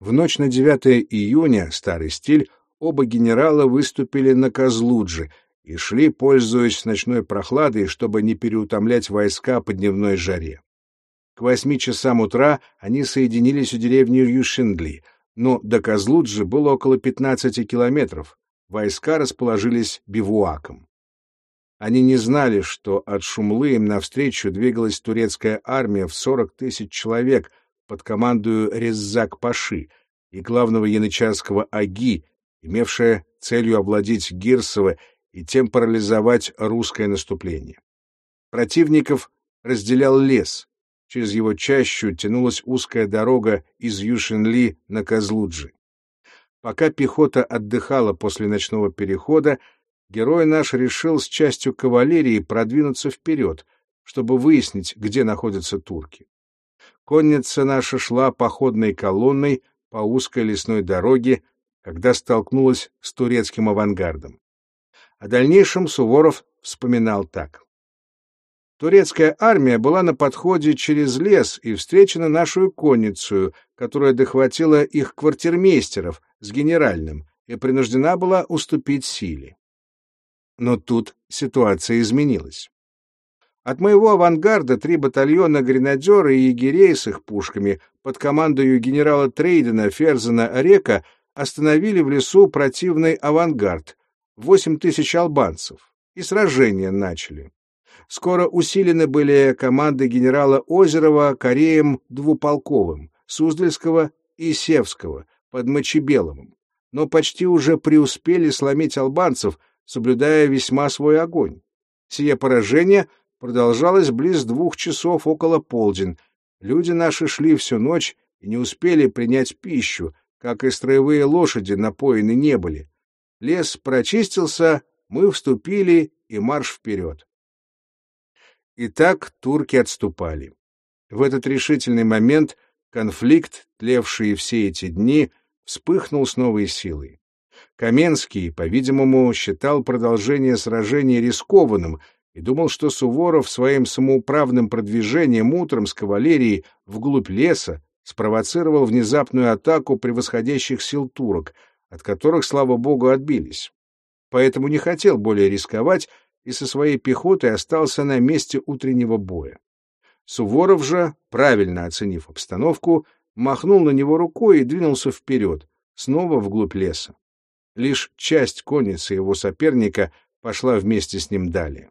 В ночь на 9 июня, старый стиль, оба генерала выступили на Козлудже и шли, пользуясь ночной прохладой, чтобы не переутомлять войска по дневной жаре. К восьми часам утра они соединились у деревни Юшиндли, но до Козлуджи было около 15 километров. Войска расположились бивуаком. Они не знали, что от Шумлы им навстречу двигалась турецкая армия в 40 тысяч человек под командою Реззак-Паши и главного янычарского Аги, имевшая целью овладеть Гирсово и тем парализовать русское наступление. Противников разделял лес. Через его чащу тянулась узкая дорога из Юшинли на Козлуджи. Пока пехота отдыхала после ночного перехода, герой наш решил с частью кавалерии продвинуться вперед, чтобы выяснить, где находятся турки. Конница наша шла походной колонной по узкой лесной дороге, когда столкнулась с турецким авангардом. О дальнейшем Суворов вспоминал так. Турецкая армия была на подходе через лес и встречена нашу конницу, которая дохватила их квартирмейстеров с генеральным и принуждена была уступить силе. Но тут ситуация изменилась. От моего авангарда три батальона гренадеры и егерей с их пушками под командою генерала Трейдена Ферзена Река остановили в лесу противный авангард, восемь тысяч албанцев, и сражения начали. Скоро усилены были команды генерала Озерова Кореем Двуполковым, Суздальского и Севского под Мочебеловым, но почти уже преуспели сломить албанцев, соблюдая весьма свой огонь. Сие поражение продолжалось близ двух часов около полдень. Люди наши шли всю ночь и не успели принять пищу, как и строевые лошади напоены не были. Лес прочистился, мы вступили, и марш вперед. Итак, турки отступали. В этот решительный момент конфликт, тлевший все эти дни, вспыхнул с новой силой. Каменский, по-видимому, считал продолжение сражения рискованным и думал, что Суворов своим самоуправным продвижением утром с кавалерией вглубь леса спровоцировал внезапную атаку превосходящих сил турок — от которых, слава богу, отбились. Поэтому не хотел более рисковать и со своей пехотой остался на месте утреннего боя. Суворов же, правильно оценив обстановку, махнул на него рукой и двинулся вперед, снова вглубь леса. Лишь часть конницы его соперника пошла вместе с ним далее.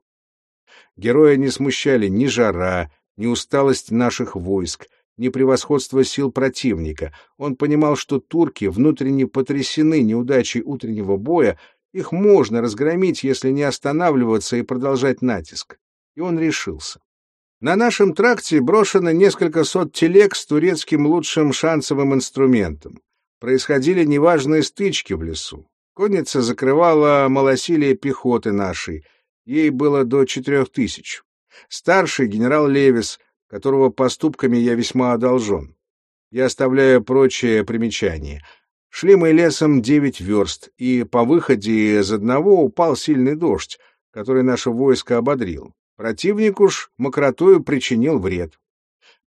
Героя не смущали ни жара, ни усталость наших войск, ни превосходство сил противника. Он понимал, что турки внутренне потрясены неудачей утреннего боя, их можно разгромить, если не останавливаться и продолжать натиск. И он решился. На нашем тракте брошено несколько сот телег с турецким лучшим шансовым инструментом. Происходили неважные стычки в лесу. Конница закрывала малосилие пехоты нашей. Ей было до четырех тысяч. Старший генерал Левис — которого поступками я весьма одолжен. Я оставляю прочее примечание. Шли мы лесом девять верст, и по выходе из одного упал сильный дождь, который наше войско ободрил. Противник уж мокротою причинил вред.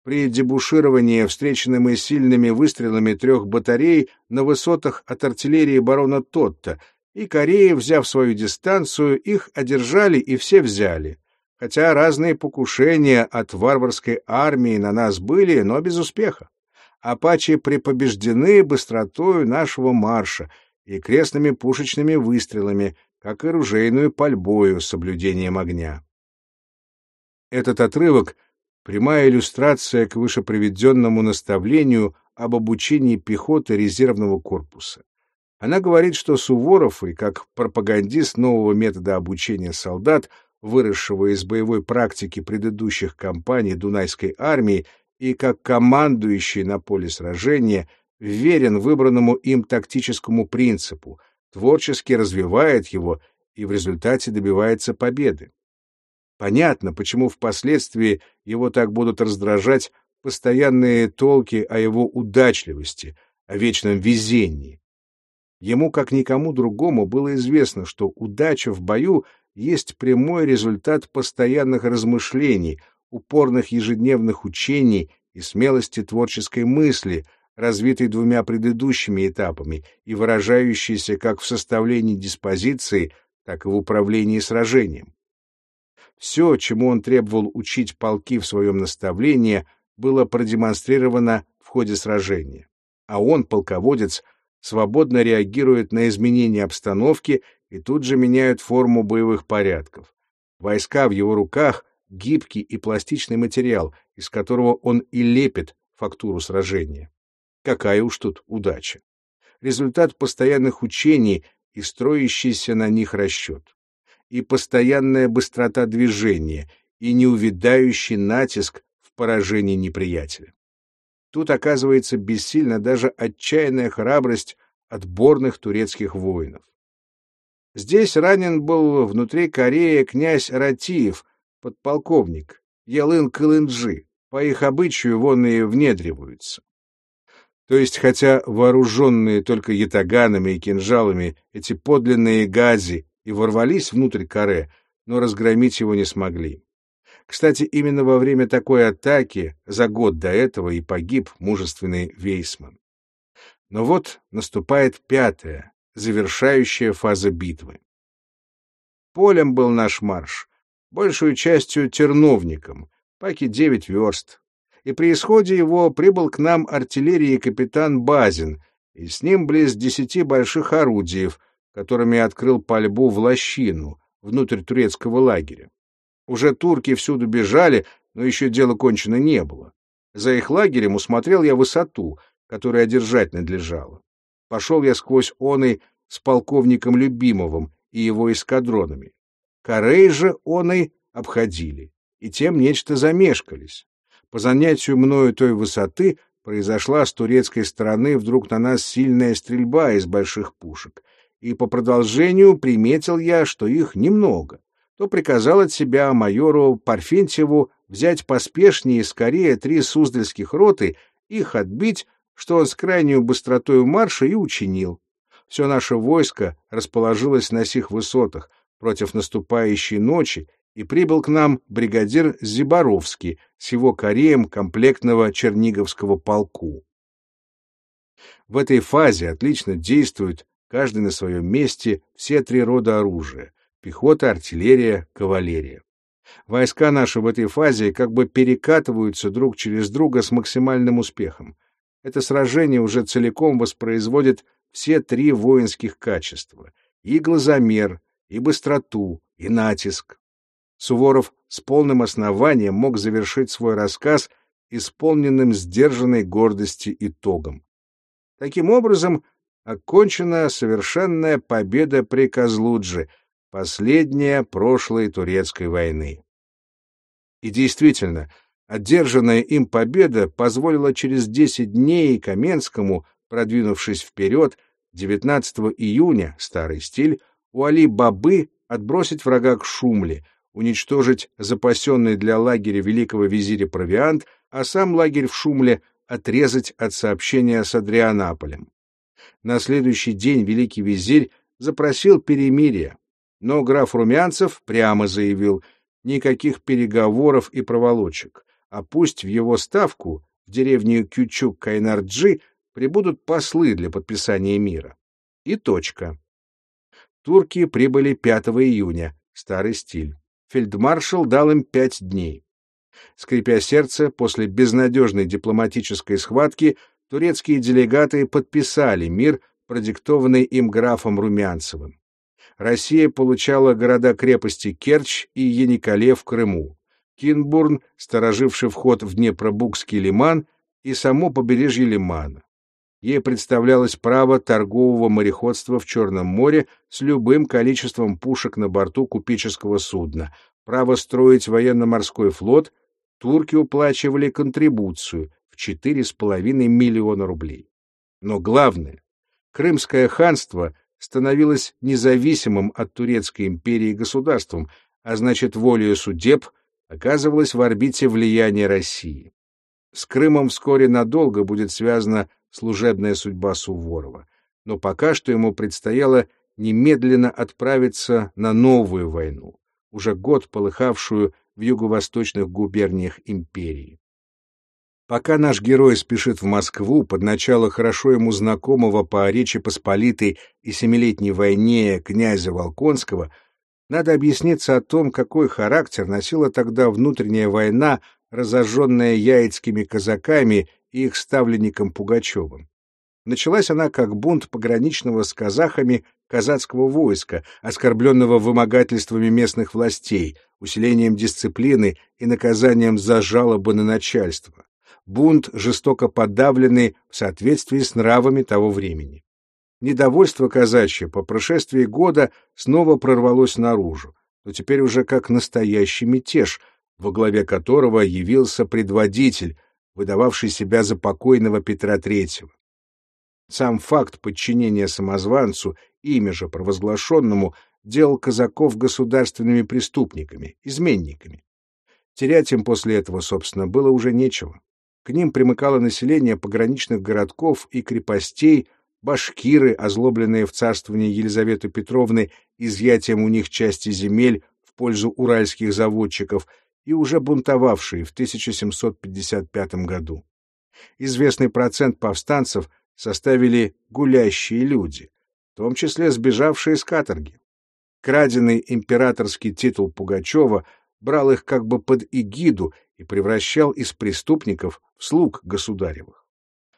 При дебушировании встречены мы сильными выстрелами трех батарей на высотах от артиллерии барона Тотта, и Кореи, взяв свою дистанцию, их одержали и все взяли хотя разные покушения от варварской армии на нас были, но без успеха. Апачи препобеждены быстротою нашего марша и крестными пушечными выстрелами, как и ружейную пальбою с соблюдением огня. Этот отрывок — прямая иллюстрация к вышеприведенному наставлению об обучении пехоты резервного корпуса. Она говорит, что Суворов и как пропагандист нового метода обучения солдат — выросшего из боевой практики предыдущих кампаний Дунайской армии и как командующий на поле сражения верен выбранному им тактическому принципу, творчески развивает его и в результате добивается победы. Понятно, почему впоследствии его так будут раздражать постоянные толки о его удачливости, о вечном везении. Ему, как никому другому, было известно, что удача в бою есть прямой результат постоянных размышлений, упорных ежедневных учений и смелости творческой мысли, развитой двумя предыдущими этапами и выражающейся как в составлении диспозиции, так и в управлении сражением. Все, чему он требовал учить полки в своем наставлении, было продемонстрировано в ходе сражения. А он, полководец, свободно реагирует на изменения обстановки и тут же меняет форму боевых порядков. Войска в его руках — гибкий и пластичный материал, из которого он и лепит фактуру сражения. Какая уж тут удача. Результат постоянных учений и строящийся на них расчет. И постоянная быстрота движения, и неувядающий натиск в поражении неприятеля. Тут оказывается бессильна даже отчаянная храбрость отборных турецких воинов. Здесь ранен был внутри Кореи князь Ратиев, подполковник, Ялын Кылынджи, по их обычаю вон и внедриваются. То есть, хотя вооруженные только ятаганами и кинжалами эти подлинные гази и ворвались внутрь каре, но разгромить его не смогли. Кстати, именно во время такой атаки за год до этого и погиб мужественный Вейсман. Но вот наступает пятая, завершающая фаза битвы. Полем был наш марш, большую частью терновником, паки девять верст, и при исходе его прибыл к нам артиллерии капитан Базин, и с ним близ десяти больших орудиев, которыми открыл пальбу в лощину, внутрь турецкого лагеря. Уже турки всюду бежали, но еще дело кончено не было. За их лагерем усмотрел я высоту, которую одержать надлежало. Пошел я сквозь оной с полковником Любимовым и его эскадронами. Корей же оной обходили, и тем нечто замешкались. По занятию мною той высоты произошла с турецкой стороны вдруг на нас сильная стрельба из больших пушек, и по продолжению приметил я, что их немного. То приказал от себя майору Парфентьеву взять поспешнее и скорее три суздальских роты, их отбить, что он с крайней быстротой марша и учинил. Все наше войско расположилось на сих высотах против наступающей ночи и прибыл к нам бригадир Зиборовский с его кореем комплектного Черниговского полку. В этой фазе отлично действуют каждый на своем месте все три рода оружия — пехота, артиллерия, кавалерия. Войска наши в этой фазе как бы перекатываются друг через друга с максимальным успехом. Это сражение уже целиком воспроизводит все три воинских качества — и глазомер, и быстроту, и натиск. Суворов с полным основанием мог завершить свой рассказ исполненным сдержанной гордости итогом. Таким образом, окончена совершенная победа при Козлудже, последняя прошлой турецкой войны. И действительно, одержанная им победа позволила через 10 дней Каменскому, продвинувшись вперед, 19 июня, старый стиль, у Али-Бабы отбросить врага к Шумле, уничтожить запасенный для лагеря великого визиря провиант, а сам лагерь в Шумле отрезать от сообщения с Адрианаполем. На следующий день великий визирь запросил перемирия, но граф Румянцев прямо заявил никаких переговоров и проволочек, а пусть в его ставку, в деревню Кючук-Кайнарджи, прибудут послы для подписания мира. И точка. Турки прибыли 5 июня, старый стиль фельдмаршал дал им пять дней. Скрипя сердце, после безнадежной дипломатической схватки турецкие делегаты подписали мир, продиктованный им графом Румянцевым. Россия получала города-крепости Керчь и Яникале в Крыму, Кинбурн, стороживший вход в Днепробукский лиман, и само побережье лимана. Ей представлялось право торгового мореходства в Черном море с любым количеством пушек на борту купеческого судна, право строить военно-морской флот, турки уплачивали контрибуцию в 4,5 миллиона рублей. Но главное, Крымское ханство становилось независимым от Турецкой империи государством, а значит, волею судеб оказывалось в орбите влияния России. С Крымом вскоре надолго будет связана служебная судьба Суворова, но пока что ему предстояло немедленно отправиться на новую войну, уже год полыхавшую в юго-восточных губерниях империи. Пока наш герой спешит в Москву под начало хорошо ему знакомого по Речи Посполитой и Семилетней войне князя Волконского, надо объясниться о том, какой характер носила тогда внутренняя война, разожженная яицкими казаками и их ставленником Пугачевым. Началась она как бунт пограничного с казахами казацкого войска, оскорбленного вымогательствами местных властей, усилением дисциплины и наказанием за жалобы на начальство. Бунт жестоко подавленный в соответствии с нравами того времени. Недовольство казачье по прошествии года снова прорвалось наружу, но теперь уже как настоящий мятеж, во главе которого явился предводитель, выдававший себя за покойного Петра Третьего. Сам факт подчинения самозванцу, имя же провозглашенному, делал казаков государственными преступниками, изменниками. Терять им после этого, собственно, было уже нечего. К ним примыкало население пограничных городков и крепостей, башкиры, озлобленные в царствовании Елизаветы Петровны изъятием у них части земель в пользу уральских заводчиков и уже бунтовавшие в 1755 году. Известный процент повстанцев — составили гулящие люди, в том числе сбежавшие с каторги. Краденый императорский титул Пугачева брал их как бы под эгиду и превращал из преступников в слуг государевых.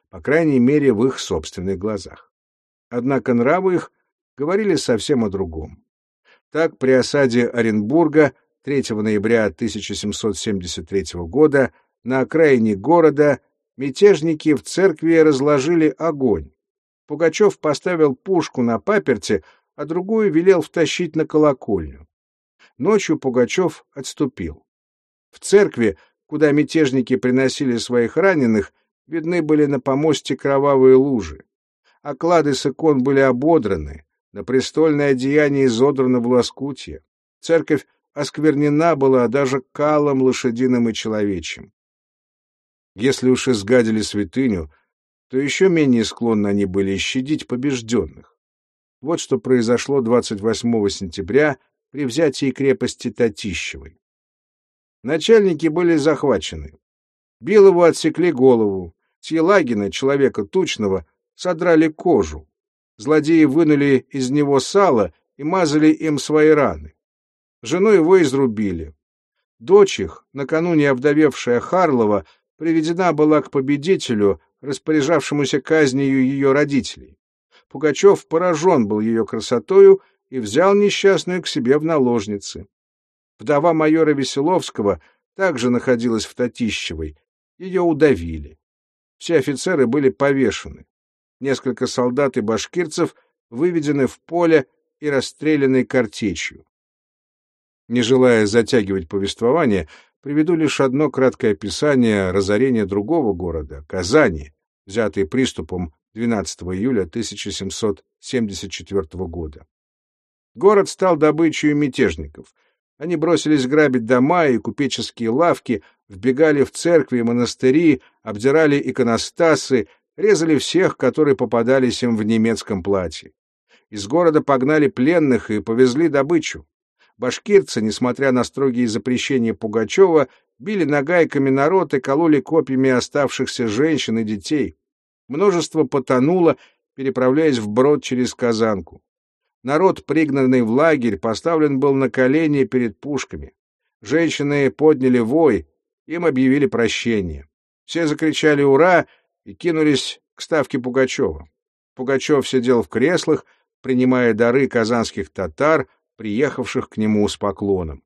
По крайней мере, в их собственных глазах. Однако нравы их говорили совсем о другом. Так, при осаде Оренбурга 3 ноября 1773 года на окраине города мятежники в церкви разложили огонь. Пугачев поставил пушку на паперте, а другую велел втащить на колокольню. Ночью Пугачев отступил. В церкви, куда мятежники приносили своих раненых, видны были на помосте кровавые лужи. Оклады с икон были ободраны, на престольное одеяние изодрано в лоскутье. Церковь осквернена была даже калом лошадиным и человечьим. Если уж изгадили святыню, то еще менее склонны они были щадить побежденных. Вот что произошло 28 сентября при взятии крепости Татищевой. Начальники были захвачены. Билову отсекли голову, с человека тучного, содрали кожу. Злодеи вынули из него сало и мазали им свои раны. Жену его изрубили. Дочь их, накануне овдовевшая Харлова, приведена была к победителю, распоряжавшемуся казнью ее родителей. Пугачев поражен был ее красотою и взял несчастную к себе в наложницы. Вдова майора Веселовского также находилась в Татищевой. Ее удавили. Все офицеры были повешены. Несколько солдат и башкирцев выведены в поле и расстреляны картечью. Не желая затягивать повествование, Приведу лишь одно краткое описание разорения другого города, Казани, взятой приступом 12 июля 1774 года. Город стал добычей мятежников. Они бросились грабить дома и купеческие лавки, вбегали в церкви и монастыри, обдирали иконостасы, резали всех, которые попадались им в немецком платье. Из города погнали пленных и повезли добычу. Башкирцы, несмотря на строгие запрещения Пугачева, били нагайками народ и кололи копьями оставшихся женщин и детей. Множество потонуло, переправляясь вброд через Казанку. Народ, пригнанный в лагерь, поставлен был на колени перед пушками. Женщины подняли вой, им объявили прощение. Все закричали «Ура!» и кинулись к ставке Пугачева. Пугачев сидел в креслах, принимая дары казанских татар, приехавших к нему с поклоном.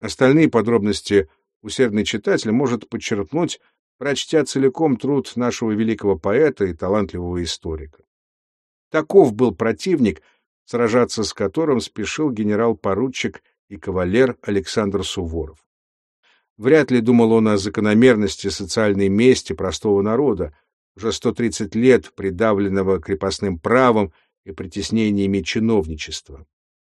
Остальные подробности усердный читатель может подчеркнуть, прочтя целиком труд нашего великого поэта и талантливого историка. Таков был противник, сражаться с которым спешил генерал-поручик и кавалер Александр Суворов. Вряд ли думал он о закономерности социальной мести простого народа, уже 130 лет придавленного крепостным правом и притеснениями чиновничества.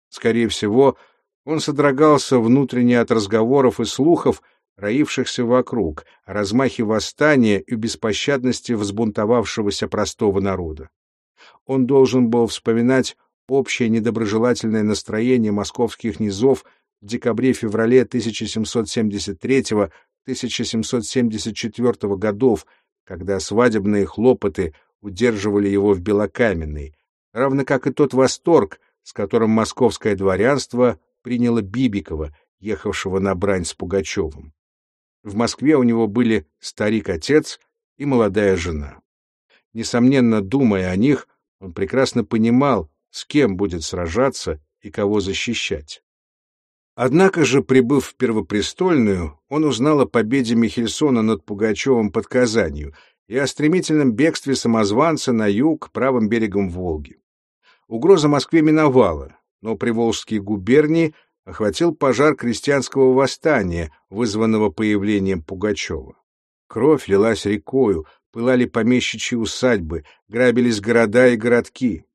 Скорее всего, он содрогался внутренне от разговоров и слухов, роившихся вокруг, о размахе восстания и беспощадности взбунтовавшегося простого народа. Он должен был вспоминать общее недоброжелательное настроение московских низов в декабре-феврале 1773-1774 годов, когда свадебные хлопоты удерживали его в Белокаменной, равно как и тот восторг, с которым московское дворянство приняло Бибикова, ехавшего на брань с Пугачевым. В Москве у него были старик-отец и молодая жена. Несомненно, думая о них, он прекрасно понимал, с кем будет сражаться и кого защищать. Однако же, прибыв в Первопрестольную, он узнал о победе Михельсона над Пугачевым под Казанью и о стремительном бегстве самозванца на юг правым берегом Волги. Угроза Москве миновала, но Приволжские губернии охватил пожар крестьянского восстания, вызванного появлением Пугачева. Кровь лилась рекою, пылали помещичьи усадьбы, грабились города и городки.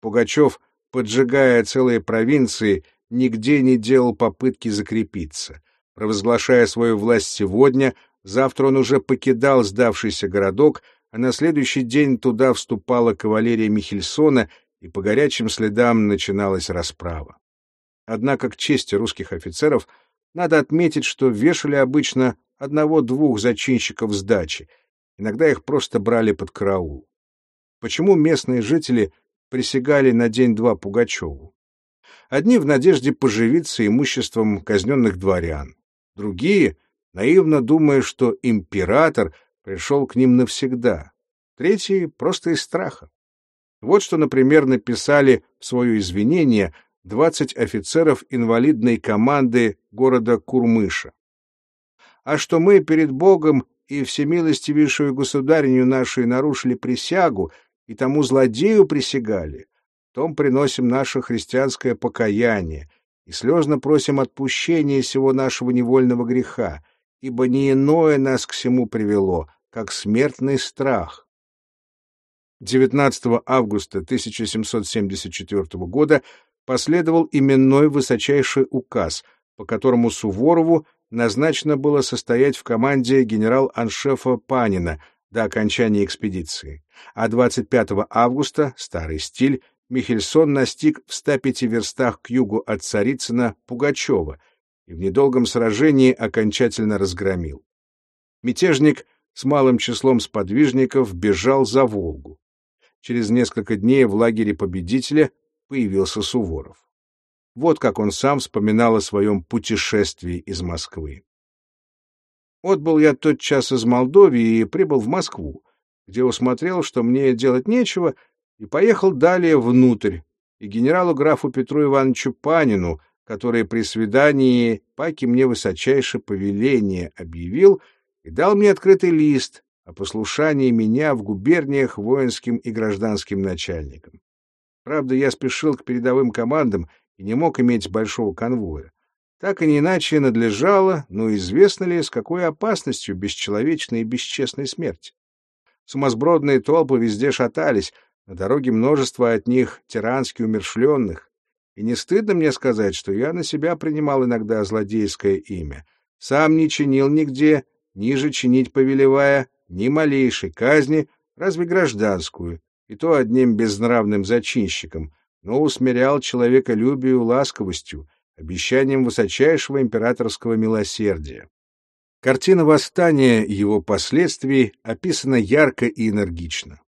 Пугачев, поджигая целые провинции, нигде не делал попытки закрепиться. Провозглашая свою власть сегодня, завтра он уже покидал сдавшийся городок, а на следующий день туда вступала кавалерия Михельсона, и по горячим следам начиналась расправа. Однако к чести русских офицеров надо отметить, что вешали обычно одного-двух зачинщиков сдачи, иногда их просто брали под караул. Почему местные жители присягали на день-два Пугачеву? Одни в надежде поживиться имуществом казненных дворян, другие — наивно думая, что император пришел к ним навсегда, третьи — просто из страха. Вот что, например, написали в свое извинение 20 офицеров инвалидной команды города Курмыша. А что мы перед Богом и всемилостивейшую государиню нашей нарушили присягу и тому злодею присягали, том приносим наше христианское покаяние и слезно просим отпущения всего нашего невольного греха, ибо не иное нас к всему привело, как смертный страх. 19 августа 1774 года последовал именной высочайший указ, по которому Суворову назначено было состоять в команде генерал-аншефа Панина до окончания экспедиции, а 25 августа, старый стиль, Михельсон настиг в 105 верстах к югу от Царицына Пугачева и в недолгом сражении окончательно разгромил. Мятежник с малым числом сподвижников бежал за Волгу. Через несколько дней в лагере победителя появился Суворов. Вот как он сам вспоминал о своем путешествии из Москвы. Отбыл я тот час из Молдовии и прибыл в Москву, где усмотрел, что мне делать нечего — и поехал далее внутрь, и генералу графу Петру Ивановичу Панину, который при свидании Паки мне высочайшее повеление объявил и дал мне открытый лист о послушании меня в губерниях воинским и гражданским начальникам. Правда, я спешил к передовым командам и не мог иметь большого конвоя. Так и не иначе надлежало, но известно ли, с какой опасностью бесчеловечной и бесчестной смерти. Сумасбродные толпы везде шатались, на дороге множество от них тирански умершленных. И не стыдно мне сказать, что я на себя принимал иногда злодейское имя. Сам не чинил нигде, ниже чинить повелевая, ни малейшей казни, разве гражданскую, и то одним безнравным зачинщиком, но усмирял человеколюбию ласковостью, обещанием высочайшего императорского милосердия. Картина восстания и его последствий описана ярко и энергично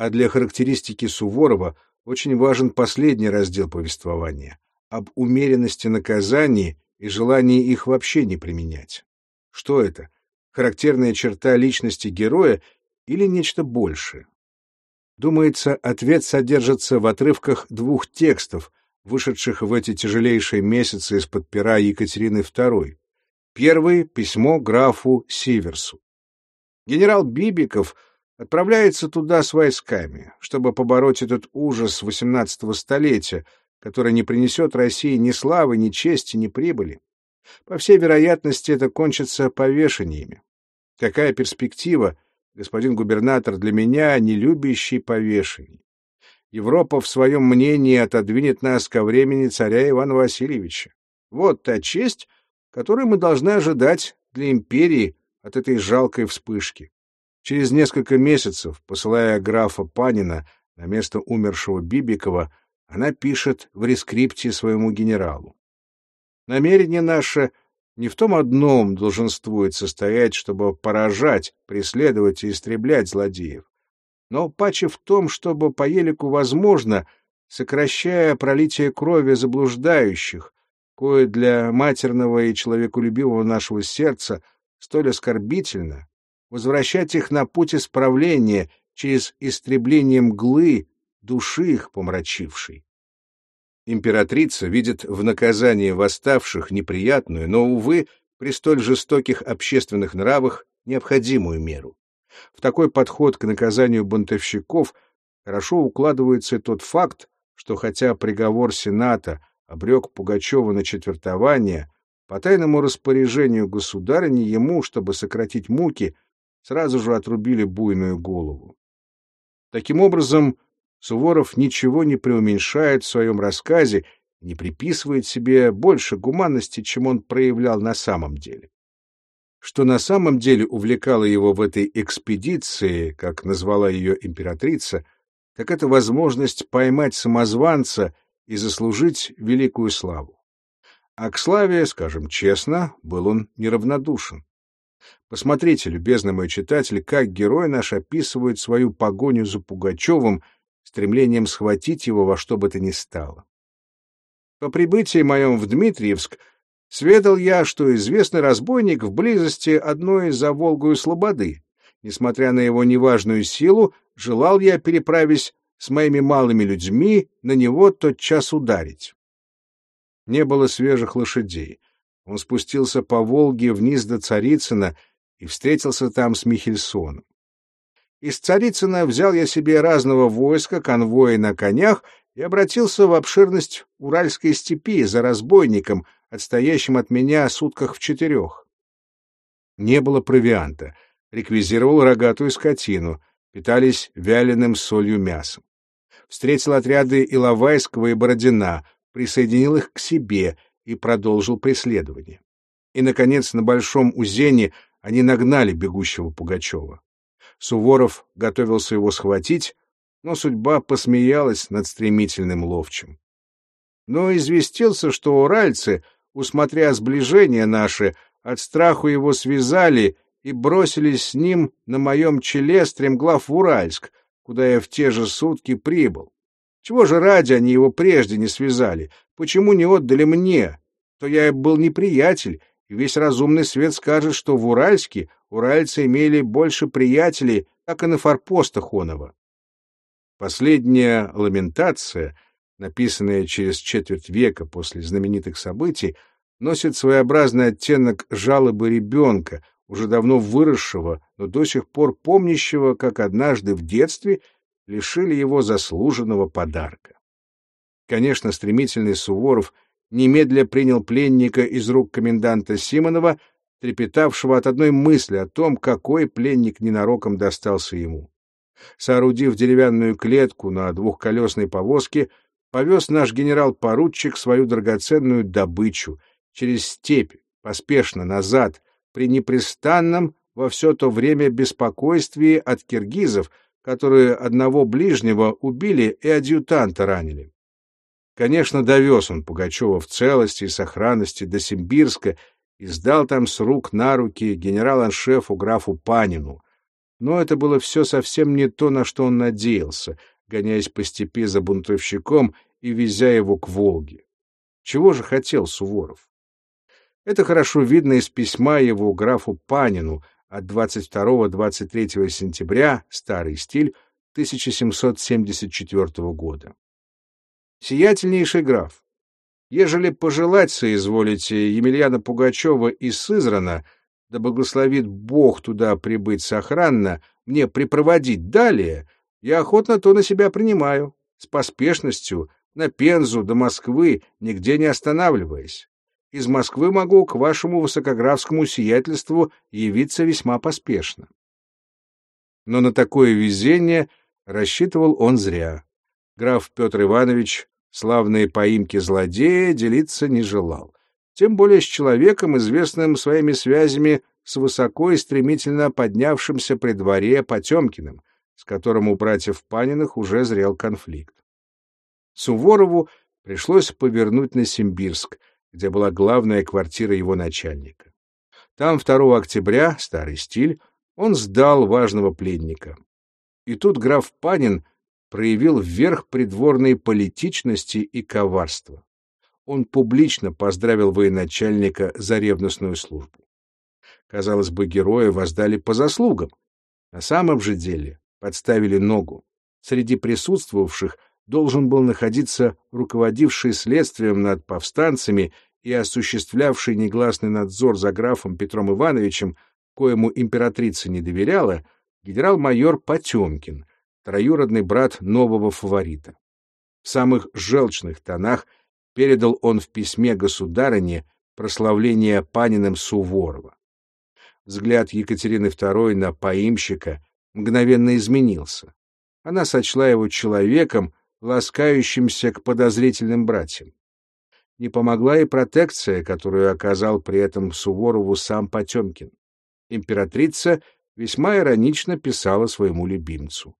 а для характеристики Суворова очень важен последний раздел повествования об умеренности наказаний и желании их вообще не применять. Что это? Характерная черта личности героя или нечто большее? Думается, ответ содержится в отрывках двух текстов, вышедших в эти тяжелейшие месяцы из-под пера Екатерины II. Первый — письмо графу Сиверсу. Генерал Бибиков — отправляется туда с войсками, чтобы побороть этот ужас XVIII столетия, который не принесет России ни славы, ни чести, ни прибыли. По всей вероятности, это кончится повешениями. Какая перспектива, господин губернатор, для меня, не любящий повешений? Европа в своем мнении отодвинет нас ко времени царя Ивана Васильевича. Вот та честь, которую мы должны ожидать для империи от этой жалкой вспышки. Через несколько месяцев, посылая графа Панина на место умершего Бибикова, она пишет в рескрипте своему генералу. Намерение наше не в том одном долженствует состоять, чтобы поражать, преследовать и истреблять злодеев, но паче в том, чтобы по елику возможно, сокращая пролитие крови заблуждающих, кое для матерного и человеколюбивого нашего сердца столь оскорбительно, возвращать их на путь исправления через истребление мглы, души их помрачившей. Императрица видит в наказании восставших неприятную, но, увы, при столь жестоких общественных нравах необходимую меру. В такой подход к наказанию бунтовщиков хорошо укладывается тот факт, что хотя приговор Сената обрек Пугачева на четвертование, по тайному распоряжению государыни ему, чтобы сократить муки, сразу же отрубили буйную голову. Таким образом, Суворов ничего не преуменьшает в своем рассказе, не приписывает себе больше гуманности, чем он проявлял на самом деле. Что на самом деле увлекало его в этой экспедиции, как назвала ее императрица, так это возможность поймать самозванца и заслужить великую славу. А к славе, скажем честно, был он неравнодушен. Посмотрите, любезный мой читатель, как герой наш описывает свою погоню за Пугачевым, стремлением схватить его во что бы то ни стало. По прибытии моем в Дмитриевск сведал я, что известный разбойник в близости одной за Волгою Слободы. Несмотря на его неважную силу, желал я, переправясь с моими малыми людьми, на него тот час ударить. Не было свежих лошадей. Он спустился по Волге вниз до Царицына и встретился там с Михельсоном. Из Царицына взял я себе разного войска, конвои на конях и обратился в обширность Уральской степи за разбойником, отстоящим от меня сутках в четырех. Не было провианта, реквизировал рогатую скотину, питались вяленым солью мясом. Встретил отряды Иловайского и Бородина, присоединил их к себе и продолжил преследование. И, наконец, на Большом Узене они нагнали бегущего Пугачева. Суворов готовился его схватить, но судьба посмеялась над стремительным ловчим. Но известился, что уральцы, усмотря сближение наше, от страху его связали и бросились с ним на моем челе стремглав в Уральск, куда я в те же сутки прибыл. Чего же ради они его прежде не связали? Почему не отдали мне? То я был неприятель, и весь разумный свет скажет, что в Уральске уральцы имели больше приятелей, как и на форпостах Онова. Последняя ламентация, написанная через четверть века после знаменитых событий, носит своеобразный оттенок жалобы ребенка, уже давно выросшего, но до сих пор помнящего, как однажды в детстве лишили его заслуженного подарка. Конечно, стремительный Суворов немедля принял пленника из рук коменданта Симонова трепетавшего от одной мысли о том, какой пленник ненароком достался ему. Соорудив деревянную клетку на двухколесной повозке, повез наш генерал-поручик свою драгоценную добычу через степь, поспешно назад, при непрестанном во все то время беспокойствии от киргизов, которые одного ближнего убили и адъютанта ранили. Конечно, довез он Пугачева в целости и сохранности до Симбирска и сдал там с рук на руки генерал-аншефу графу Панину. Но это было все совсем не то, на что он надеялся, гоняясь по степи за бунтовщиком и везя его к Волге. Чего же хотел Суворов? Это хорошо видно из письма его графу Панину от 22-23 сентября, старый стиль, 1774 года. «Сиятельнейший граф, Ежели пожелать соизволите Емельяна Пугачева из Сызрана, да благословит Бог туда прибыть сохранно, мне припроводить далее, я охотно то на себя принимаю, с поспешностью, на Пензу до Москвы, нигде не останавливаясь. Из Москвы могу к вашему высокографскому сиятельству явиться весьма поспешно. Но на такое везение рассчитывал он зря. Граф Петр Иванович славные поимки злодея делиться не желал, тем более с человеком, известным своими связями с высоко и стремительно поднявшимся при дворе Потемкиным, с которым у братьев Паниных уже зрел конфликт. Суворову пришлось повернуть на Симбирск, где была главная квартира его начальника. Там 2 октября, старый стиль, он сдал важного пленника. И тут граф Панин проявил вверх придворной политичности и коварства. Он публично поздравил военачальника за ревностную службу. Казалось бы, героя воздали по заслугам. На самом же деле подставили ногу. Среди присутствовавших должен был находиться руководивший следствием над повстанцами и осуществлявший негласный надзор за графом Петром Ивановичем, коему императрица не доверяла, генерал-майор Потемкин, троюродный брат нового фаворита. В самых желчных тонах передал он в письме государыне прославление Паниным Суворова. Взгляд Екатерины II на поимщика мгновенно изменился. Она сочла его человеком, ласкающимся к подозрительным братьям. Не помогла и протекция, которую оказал при этом Суворову сам Потемкин. Императрица весьма иронично писала своему любимцу.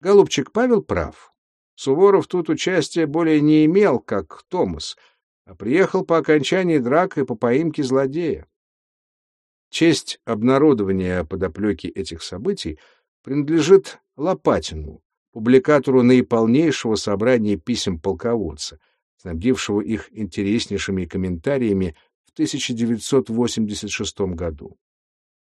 Голубчик Павел прав. Суворов тут участия более не имел, как Томас, а приехал по окончании драк и по поимке злодея. Честь обнародования подоплеки этих событий принадлежит Лопатину, публикатору наиполнейшего собрания писем полководца, снабдившего их интереснейшими комментариями в 1986 году.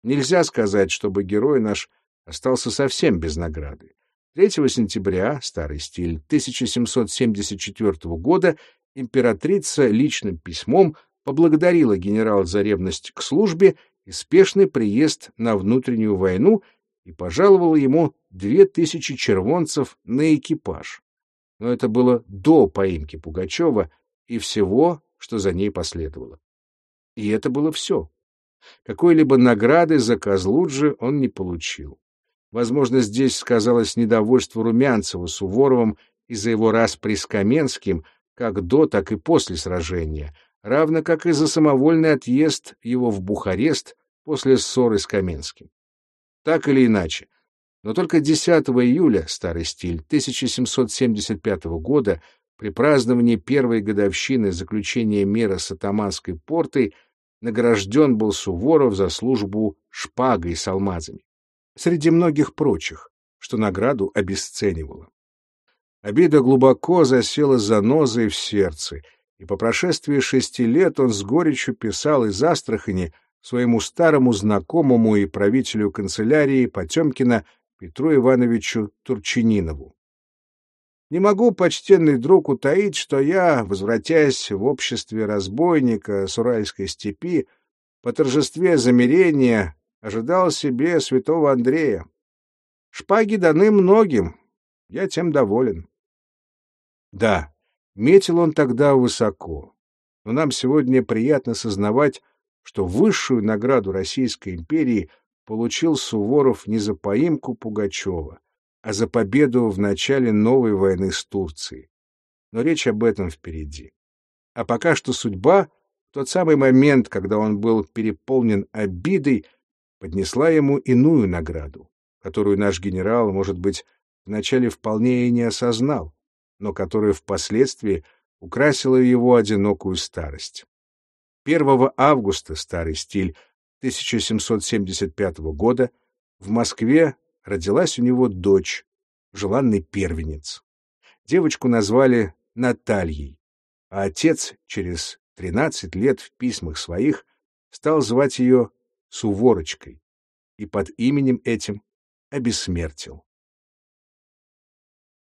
Нельзя сказать, чтобы герой наш остался совсем без награды. 3 сентября, старый стиль, 1774 года императрица личным письмом поблагодарила генерала за ревность к службе и спешный приезд на внутреннюю войну и пожаловала ему две тысячи червонцев на экипаж. Но это было до поимки Пугачева и всего, что за ней последовало. И это было все. Какой-либо награды за Козлуджи он не получил. Возможно, здесь сказалось недовольство Румянцева Суворовым из-за его распри с Каменским как до, так и после сражения, равно как и за самовольный отъезд его в Бухарест после ссоры с Каменским. Так или иначе, но только 10 июля, старый стиль, 1775 года, при праздновании первой годовщины заключения мира с атаманской портой, награжден был Суворов за службу шпагой с алмазами, среди многих прочих, что награду обесценивало. Обида глубоко засела занозой в сердце, и по прошествии шести лет он с горечью писал из Астрахани своему старому знакомому и правителю канцелярии Потемкина Петру Ивановичу Турчининову. Не могу, почтенный друг, утаить, что я, возвратясь в обществе разбойника с Уральской степи, по торжестве замирения ожидал себе святого Андрея. Шпаги даны многим, я тем доволен. Да, метил он тогда высоко, но нам сегодня приятно сознавать, что высшую награду Российской империи получил Суворов не за поимку Пугачева, а за победу в начале новой войны с Турцией. Но речь об этом впереди. А пока что судьба, в тот самый момент, когда он был переполнен обидой, поднесла ему иную награду, которую наш генерал, может быть, вначале вполне и не осознал, но которая впоследствии украсила его одинокую старость. 1 августа старый стиль 1775 года в Москве родилась у него дочь, желанный первенец. Девочку назвали Натальей, а отец через 13 лет в письмах своих стал звать ее Суворочкой и под именем этим обессмертил.